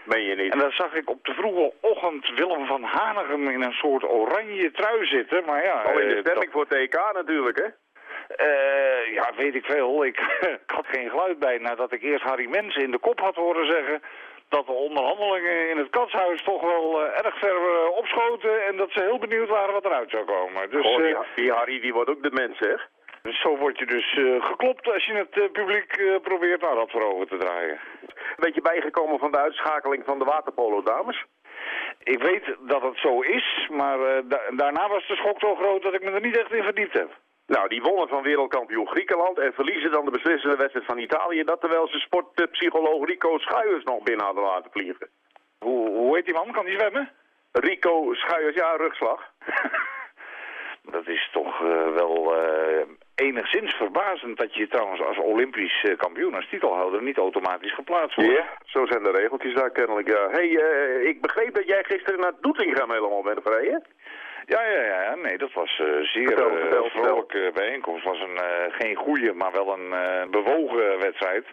Meen je niet? En daar zag ik op de vroege ochtend Willem van Hanegem in een soort oranje trui zitten. Maar ja, Al in de uh, stemming voor TK natuurlijk, hè? Uh, ja, weet ik veel. Ik, ik, had geen geluid bij nadat ik eerst Harry Mens in de kop had horen zeggen... dat de onderhandelingen in het katshuis toch wel uh, erg ver uh, opschoten... en dat ze heel benieuwd waren wat eruit zou komen. Dus, Goh, die, die Harry die wordt ook de mens, zeg. Dus zo word je dus uh, geklopt als je het uh, publiek uh, probeert naar dat voor ogen te draaien. Een beetje bijgekomen van de uitschakeling van de waterpolo dames? Ik weet dat het zo is, maar da daarna was de schok zo groot dat ik me er niet echt in verdiept heb. Nou, die wonnen van wereldkampioen Griekenland en verliezen dan de beslissende wedstrijd van Italië... dat terwijl ze sportpsycholoog Rico Schuijers nog binnen hadden laten vliegen. Hoe, hoe heet die man? Kan die zwemmen? Rico Schuijers, ja, rugslag. dat is toch wel enigszins verbazend dat je trouwens als Olympisch kampioen, als titelhouder, niet automatisch geplaatst wordt. Ja, zo zijn de regeltjes daar kennelijk, ja. hey, ik begreep dat jij gisteren naar Doetinchem helemaal bent gereden. Ja, ja, ja, nee, dat was uh, zeer vertel, vertel, vrolijke vertel. bijeenkomst. Het was een, uh, geen goede, maar wel een bewogen wedstrijd.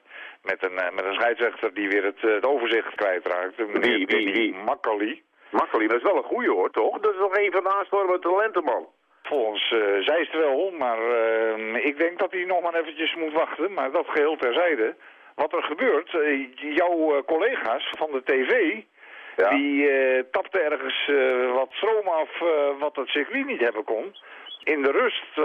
Met een, met een scheidsrechter die weer het, het overzicht kwijtraakte. Wie, wie, wie? Makkeli. Makkeli, dat is wel een goede hoor, toch? Dat is nog een van de aanstormende talenten, man. Volgens uh, zij is het wel, maar uh, ik denk dat hij nog maar eventjes moet wachten. Maar dat geheel terzijde. Wat er gebeurt, uh, jouw collega's van de tv, ja. die tapten ergens wat stroom af wat het circuit niet hebben kon. In de rust,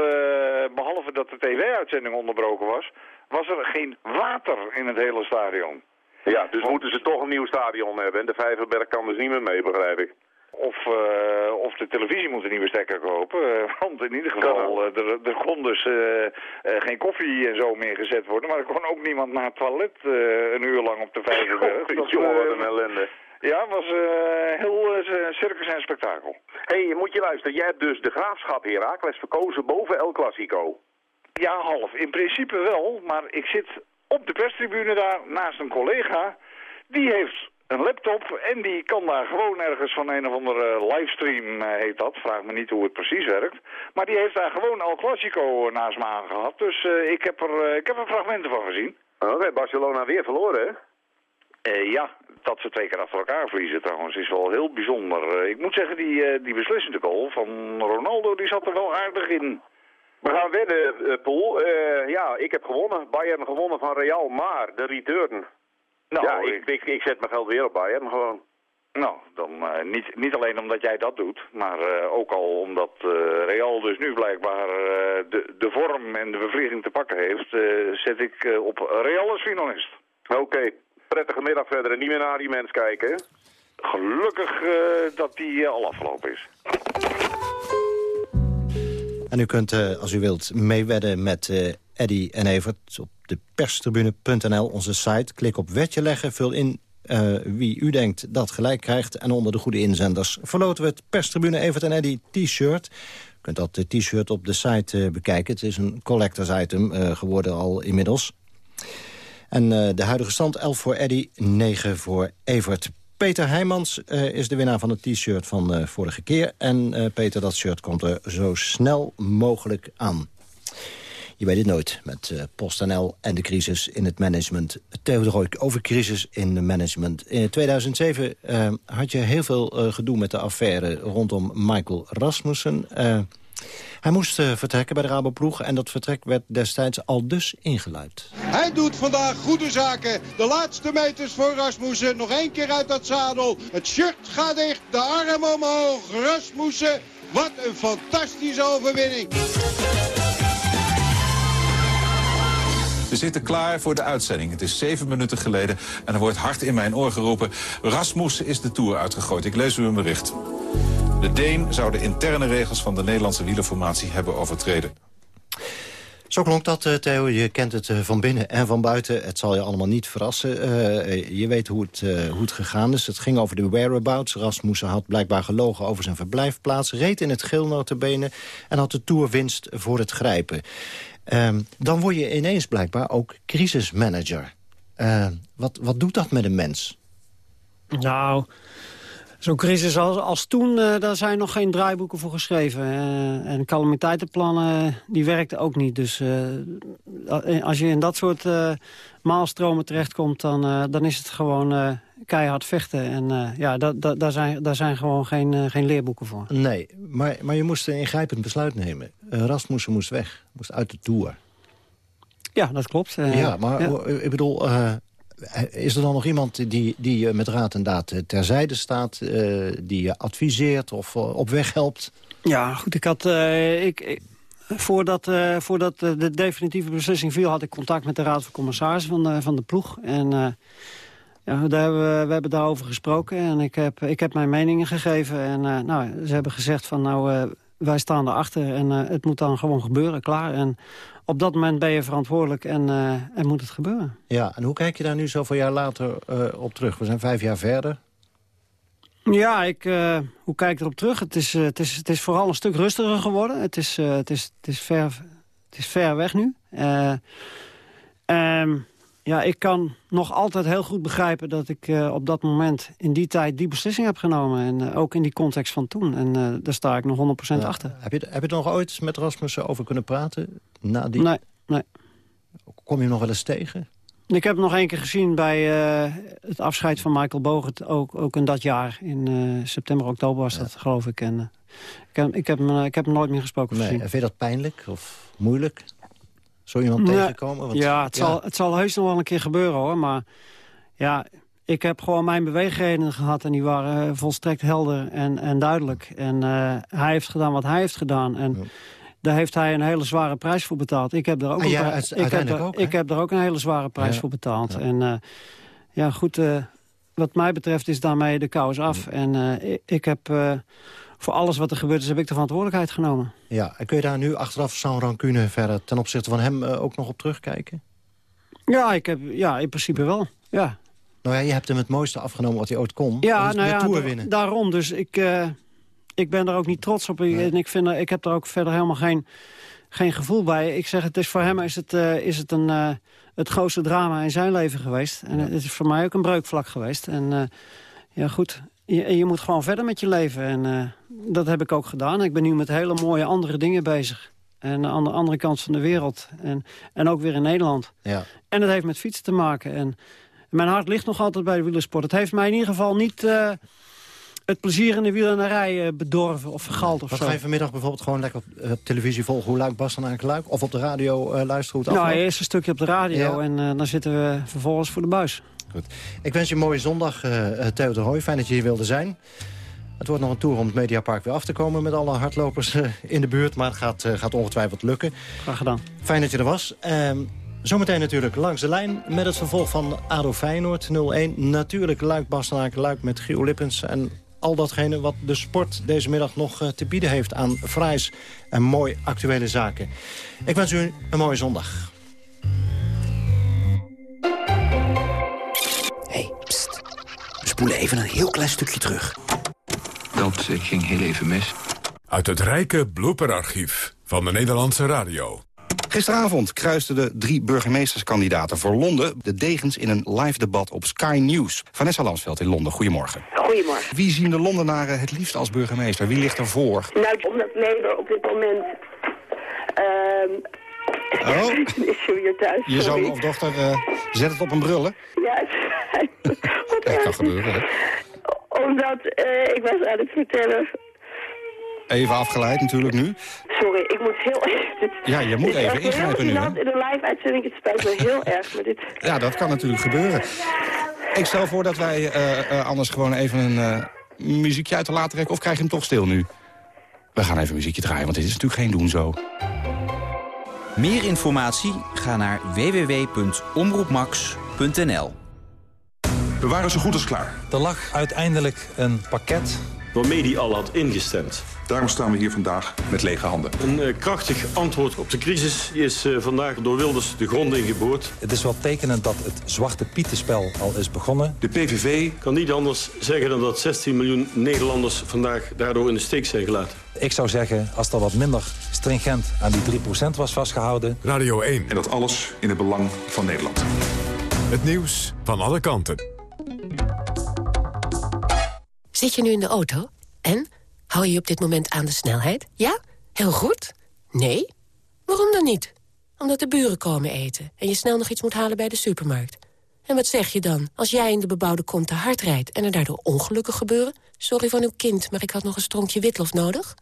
behalve dat de tv-uitzending onderbroken was, was er geen water in het hele stadion. Ja, dus moeten ze toch een nieuw stadion hebben. En de Vijverberg kan dus niet meer mee, begrijp ik. Of, uh, of de televisie moet een nieuwe stekker kopen. Uh, want in ieder geval, uh, er, er kon dus geen koffie en zo meer gezet worden. Maar er kon ook niemand naar het toilet een uur lang op de Vijverberg. Dat Jongen, wat een ellende. Ja, was heel circus en spektakel. Hé, hey, moet je luisteren. Jij hebt dus de graafschap Herakles verkozen boven El Clasico. Ja, half. In principe wel. Maar ik zit op de perstribune daar naast een collega. Die heeft een laptop en die kan daar gewoon ergens van een of andere livestream, uh, heet dat. Vraag me niet hoe het precies werkt. Maar die heeft daar gewoon El Clasico naast me aangehad. Dus uh, ik, heb er, uh, ik heb er fragmenten van gezien. Oké, okay, Barcelona weer verloren, hè? ja, dat ze twee keer achter elkaar verliezen trouwens is wel heel bijzonder. ik moet zeggen, die, die beslissende goal van Ronaldo, die zat er wel aardig in. We gaan wedden, uh, Paul. Uh, ja, ik heb gewonnen. Bayern gewonnen van Real, maar de return. Nou, ja, ik, ik, ik zet mijn geld weer op Bayern gewoon. Nou, dan uh, niet, niet alleen omdat jij dat doet, maar uh, ook al omdat uh, Real dus nu blijkbaar de, de vorm en de bevlieging te pakken heeft, zet ik op Real als finalist. Oké, okay. prettige middag verder en niet meer naar die mens kijken. Gelukkig dat die al afgelopen is. En u kunt, uh, als u wilt, meewedden met uh, Eddy en Evert op de perstribune.nl, onze site. Klik op wetje leggen, vul in uh, wie u denkt dat gelijk krijgt. En onder de goede inzenders verloten we het perstribune Evert en Eddy t-shirt. U kunt dat t-shirt op de site bekijken. Het is een collectors item geworden al inmiddels. En de huidige stand 11 voor Eddy, 9 voor Evert. Peter Heijmans is de winnaar van het t-shirt van vorige keer. En Peter, dat shirt komt er zo snel mogelijk aan. Je weet het nooit met PostNL en de crisis in het management. Theodor over crisis in het management. In 2007 had je heel veel gedoe met de affaire rondom Michael Rasmussen... Hij moest vertrekken bij de Raboploeg en dat vertrek werd destijds al dus ingeluid. Hij doet vandaag goede zaken. De laatste meters voor Rasmussen. Nog één keer uit dat zadel. Het shirt gaat dicht, de arm omhoog. Rasmussen, wat een fantastische overwinning. We zitten klaar voor de uitzending. Het is zeven minuten geleden en er wordt hard in mijn oor geroepen... Rasmussen is de Tour uitgegooid. Ik lees u een bericht. De Deen zou de interne regels van de Nederlandse wielerformatie hebben overtreden. Zo klonk dat, uh, Theo. Je kent het uh, van binnen en van buiten. Het zal je allemaal niet verrassen. Uh, je weet hoe het, hoe het gegaan is. Het ging over de whereabouts. Rasmussen had blijkbaar gelogen over zijn verblijfplaats. Reed in het geel notabene en had de toerwinst voor het grijpen. Ehm, dan word je ineens blijkbaar ook crisismanager. wat, wat doet dat met een mens? Nou... Zo'n crisis als, als toen, uh, daar zijn nog geen draaiboeken voor geschreven. Uh, en calamiteitenplannen, die werkten ook niet. Dus uh, als je in dat soort maalstromen terechtkomt... dan, dan is het gewoon keihard vechten. En ja, da, da, daar, zijn, daar zijn gewoon geen, geen leerboeken voor. Nee, maar, maar je moest een ingrijpend besluit nemen. Rasmussen moest weg, moest uit de Tour. Ja, dat klopt. ja, maar ja. ik bedoel, is er dan nog iemand die, die met raad en daad eh, terzijde staat... Uh, die je adviseert of op weg helpt? Ja, goed, ik had... Ik, ik, voordat voordat de definitieve beslissing viel... had ik contact met de raad van commissarissen van de, van de ploeg. En ja, daar hebben we, we hebben daarover gesproken. En ik heb, ik heb mijn meningen gegeven. En nou, ze hebben gezegd van... nou wij staan erachter en het moet dan gewoon gebeuren, klaar. En op dat moment ben je verantwoordelijk en, uh, en moet het gebeuren. Ja, en hoe kijk je daar nu zoveel jaar later uh, op terug? We zijn vijf jaar verder. Ja, ik, hoe kijk ik erop terug? Het is, het, is, het is vooral een stuk rustiger geworden. Het is, het is, het is, ver, het is ver weg nu. Um, ja, ik kan nog altijd heel goed begrijpen dat ik op dat moment in die tijd die beslissing heb genomen. En ook in die context van toen. En daar sta ik nog 100% ja. achter. Heb je, heb je er nog ooit met Rasmussen over kunnen praten? Na die... Nee, nee. Kom je hem nog wel eens tegen? Ik heb hem nog één keer gezien bij het afscheid van Michael Bogert. Ook, ook in dat jaar. In september, oktober was dat, geloof ik. En, ik, heb, ik, heb hem, ik heb hem nooit meer gesproken nee. Vind je dat pijnlijk of moeilijk? Zo iemand nee, tegenkomen? Want, ja, het, ja. Zal, het zal heus nog wel een keer gebeuren hoor. Maar ja, ik heb gewoon mijn beweegredenen gehad. En die waren volstrekt helder en, en duidelijk. En hij heeft gedaan wat hij heeft gedaan. En... Ja. Daar heeft hij een hele zware prijs voor betaald. Ik heb er ook, ah, ja, ik heb er, ook, ik heb er ook een hele zware prijs ja. voor betaald. En uh, ja, goed, wat mij betreft is daarmee de kous af. En ik, ik, heb voor alles wat er gebeurd is, heb ik de verantwoordelijkheid genomen. Ja, en kun je daar nu achteraf zo'n rancune verder ten opzichte van hem ook nog op terugkijken? Ja, ik heb, ja in principe wel, ja. Nou ja, je hebt hem het mooiste afgenomen wat hij ooit kon. Ja, nou ja, Tour winnen. daarom. Dus ik ik ben er ook niet trots op. Nee. En ik, vind, ik heb er ook verder helemaal geen, geen gevoel bij. Ik zeg, het is voor hem is het, uh, is het een, uh, het grootste drama in zijn leven geweest. En ja. het is voor mij ook een breukvlak geweest. En ja, goed, je, je, moet gewoon verder met je leven. En dat heb ik ook gedaan. Ik ben nu met hele mooie andere dingen bezig. En aan de andere kant van de wereld. En, en ook weer in Nederland. Ja. En dat heeft met fietsen te maken. En mijn hart ligt nog altijd bij de wielersport. Het heeft mij in ieder geval niet het plezier in de wielrennerij bedorven of vergald of Wat zo. ga je vanmiddag bijvoorbeeld gewoon lekker op, op televisie volgen... hoe Luik Bas dan aan Luik? Of op de radio uh, luisteren hoe het Nou, eerst een stukje op de radio ja. en uh, dan zitten we vervolgens voor de buis. Goed. Ik wens je een mooie zondag, uh, Theo de Hooy. Fijn dat je hier wilde zijn. Het wordt nog een tour om het Mediapark weer af te komen... met alle hardlopers in de buurt, maar het gaat, gaat ongetwijfeld lukken. Graag gedaan. Fijn dat je er was. Um, Zometeen natuurlijk langs de lijn met het vervolg van ADO Feyenoord 0-1. Natuurlijk Luik Bastenaken Luik met Gio Lippens en al datgene wat de sport deze middag nog te bieden heeft aan fraais en mooi actuele zaken. Ik wens u een mooie zondag. Spoelen even een heel klein stukje terug. Dat ging heel even mis. Uit het rijke blooperarchief van de Nederlandse radio. Gisteravond kruisten de drie burgemeesterskandidaten voor Londen... de degens in een live debat op Sky News. Vanessa Lansveld in Londen, goedemorgen. Goedemorgen. Wie zien de Londenaren het liefst als burgemeester? Wie ligt er voor? Nou, omdat Nederland op dit moment... Uh, oh. is je weer thuis. Je zoon of dochter uh, zet het op een brullen? Ja, dat kan gebeuren, hè? Omdat uh, ik was aan het vertellen Even afgeleid natuurlijk nu. Sorry, ik moet heel even... Ja, je moet even ingrijpen nu. in een live-uitzending, het spijt me heel erg. Maar dit... Ja, dat kan natuurlijk gebeuren. Ik stel voor dat wij uh, uh, anders gewoon even een muziekje uit de laten trekken. Of krijg je hem toch stil nu? We gaan even een muziekje draaien, want dit is natuurlijk geen doen zo. Meer informatie? Ga naar www.omroepmax.nl We waren zo goed als klaar. Er lag uiteindelijk een pakket waarmee die al had ingestemd. Daarom staan we hier vandaag met lege handen. Een uh, krachtig antwoord op de crisis is uh, vandaag door Wilders de grond ingeboord. Het is wel tekenend dat het Zwarte Pietenspel al is begonnen. De PVV kan niet anders zeggen dan dat 16 miljoen Nederlanders vandaag daardoor in de steek zijn gelaten. Ik zou zeggen, als er wat minder stringent aan die 3% was vastgehouden... Radio 1. En dat alles in het belang van Nederland. Het nieuws van alle kanten. Zit je nu in de auto? En? Hou je op dit moment aan de snelheid? Ja? Heel goed? Nee? Waarom dan niet? Omdat de buren komen eten en je snel nog iets moet halen bij de supermarkt. En wat zeg je dan als jij in de bebouwde kom te hard rijdt... en er daardoor ongelukken gebeuren? Sorry van uw kind, maar ik had nog een stronkje witlof nodig.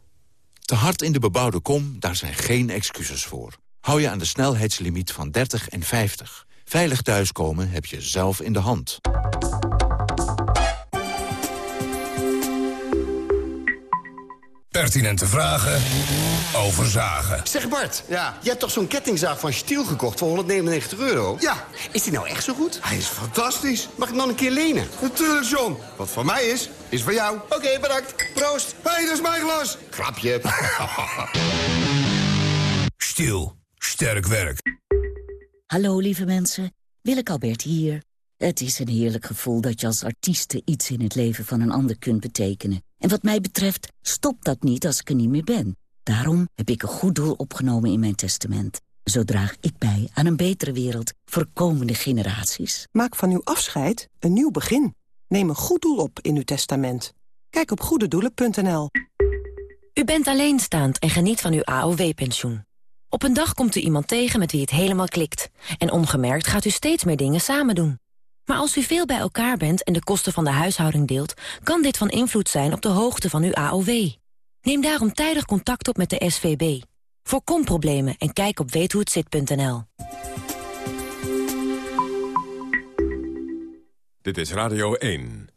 Te hard in de bebouwde kom, daar zijn geen excuses voor. Hou je aan de snelheidslimiet van 30 en 50. Veilig thuiskomen heb je zelf in de hand. Pertinente vragen over zagen. Zeg Bart, ja. je hebt toch zo'n kettingzaag van Stiel gekocht voor 199 euro? Ja. Is die nou echt zo goed? Hij is fantastisch. Mag ik nog een keer lenen? Natuurlijk, John. Wat voor mij is, is voor jou. Oké, okay, bedankt. Proost. Hé, hey, dat is mijn glas. Grapje. Stiel. Sterk werk. Hallo, lieve mensen. Willeke Albert hier. Het is een heerlijk gevoel dat je als artieste iets in het leven van een ander kunt betekenen. En wat mij betreft stopt dat niet als ik er niet meer ben. Daarom heb ik een goed doel opgenomen in mijn testament. Zo draag ik bij aan een betere wereld voor komende generaties. Maak van uw afscheid een nieuw begin. Neem een goed doel op in uw testament. Kijk op goededoelen.nl. U bent alleenstaand en geniet van uw AOW-pensioen. Op een dag komt u iemand tegen met wie het helemaal klikt. En ongemerkt gaat u steeds meer dingen samen doen. Maar als u veel bij elkaar bent en de kosten van de huishouding deelt... kan dit van invloed zijn op de hoogte van uw AOW. Neem daarom tijdig contact op met de SVB. Voorkom problemen en kijk op weethohetzit.nl. Dit is Radio 1.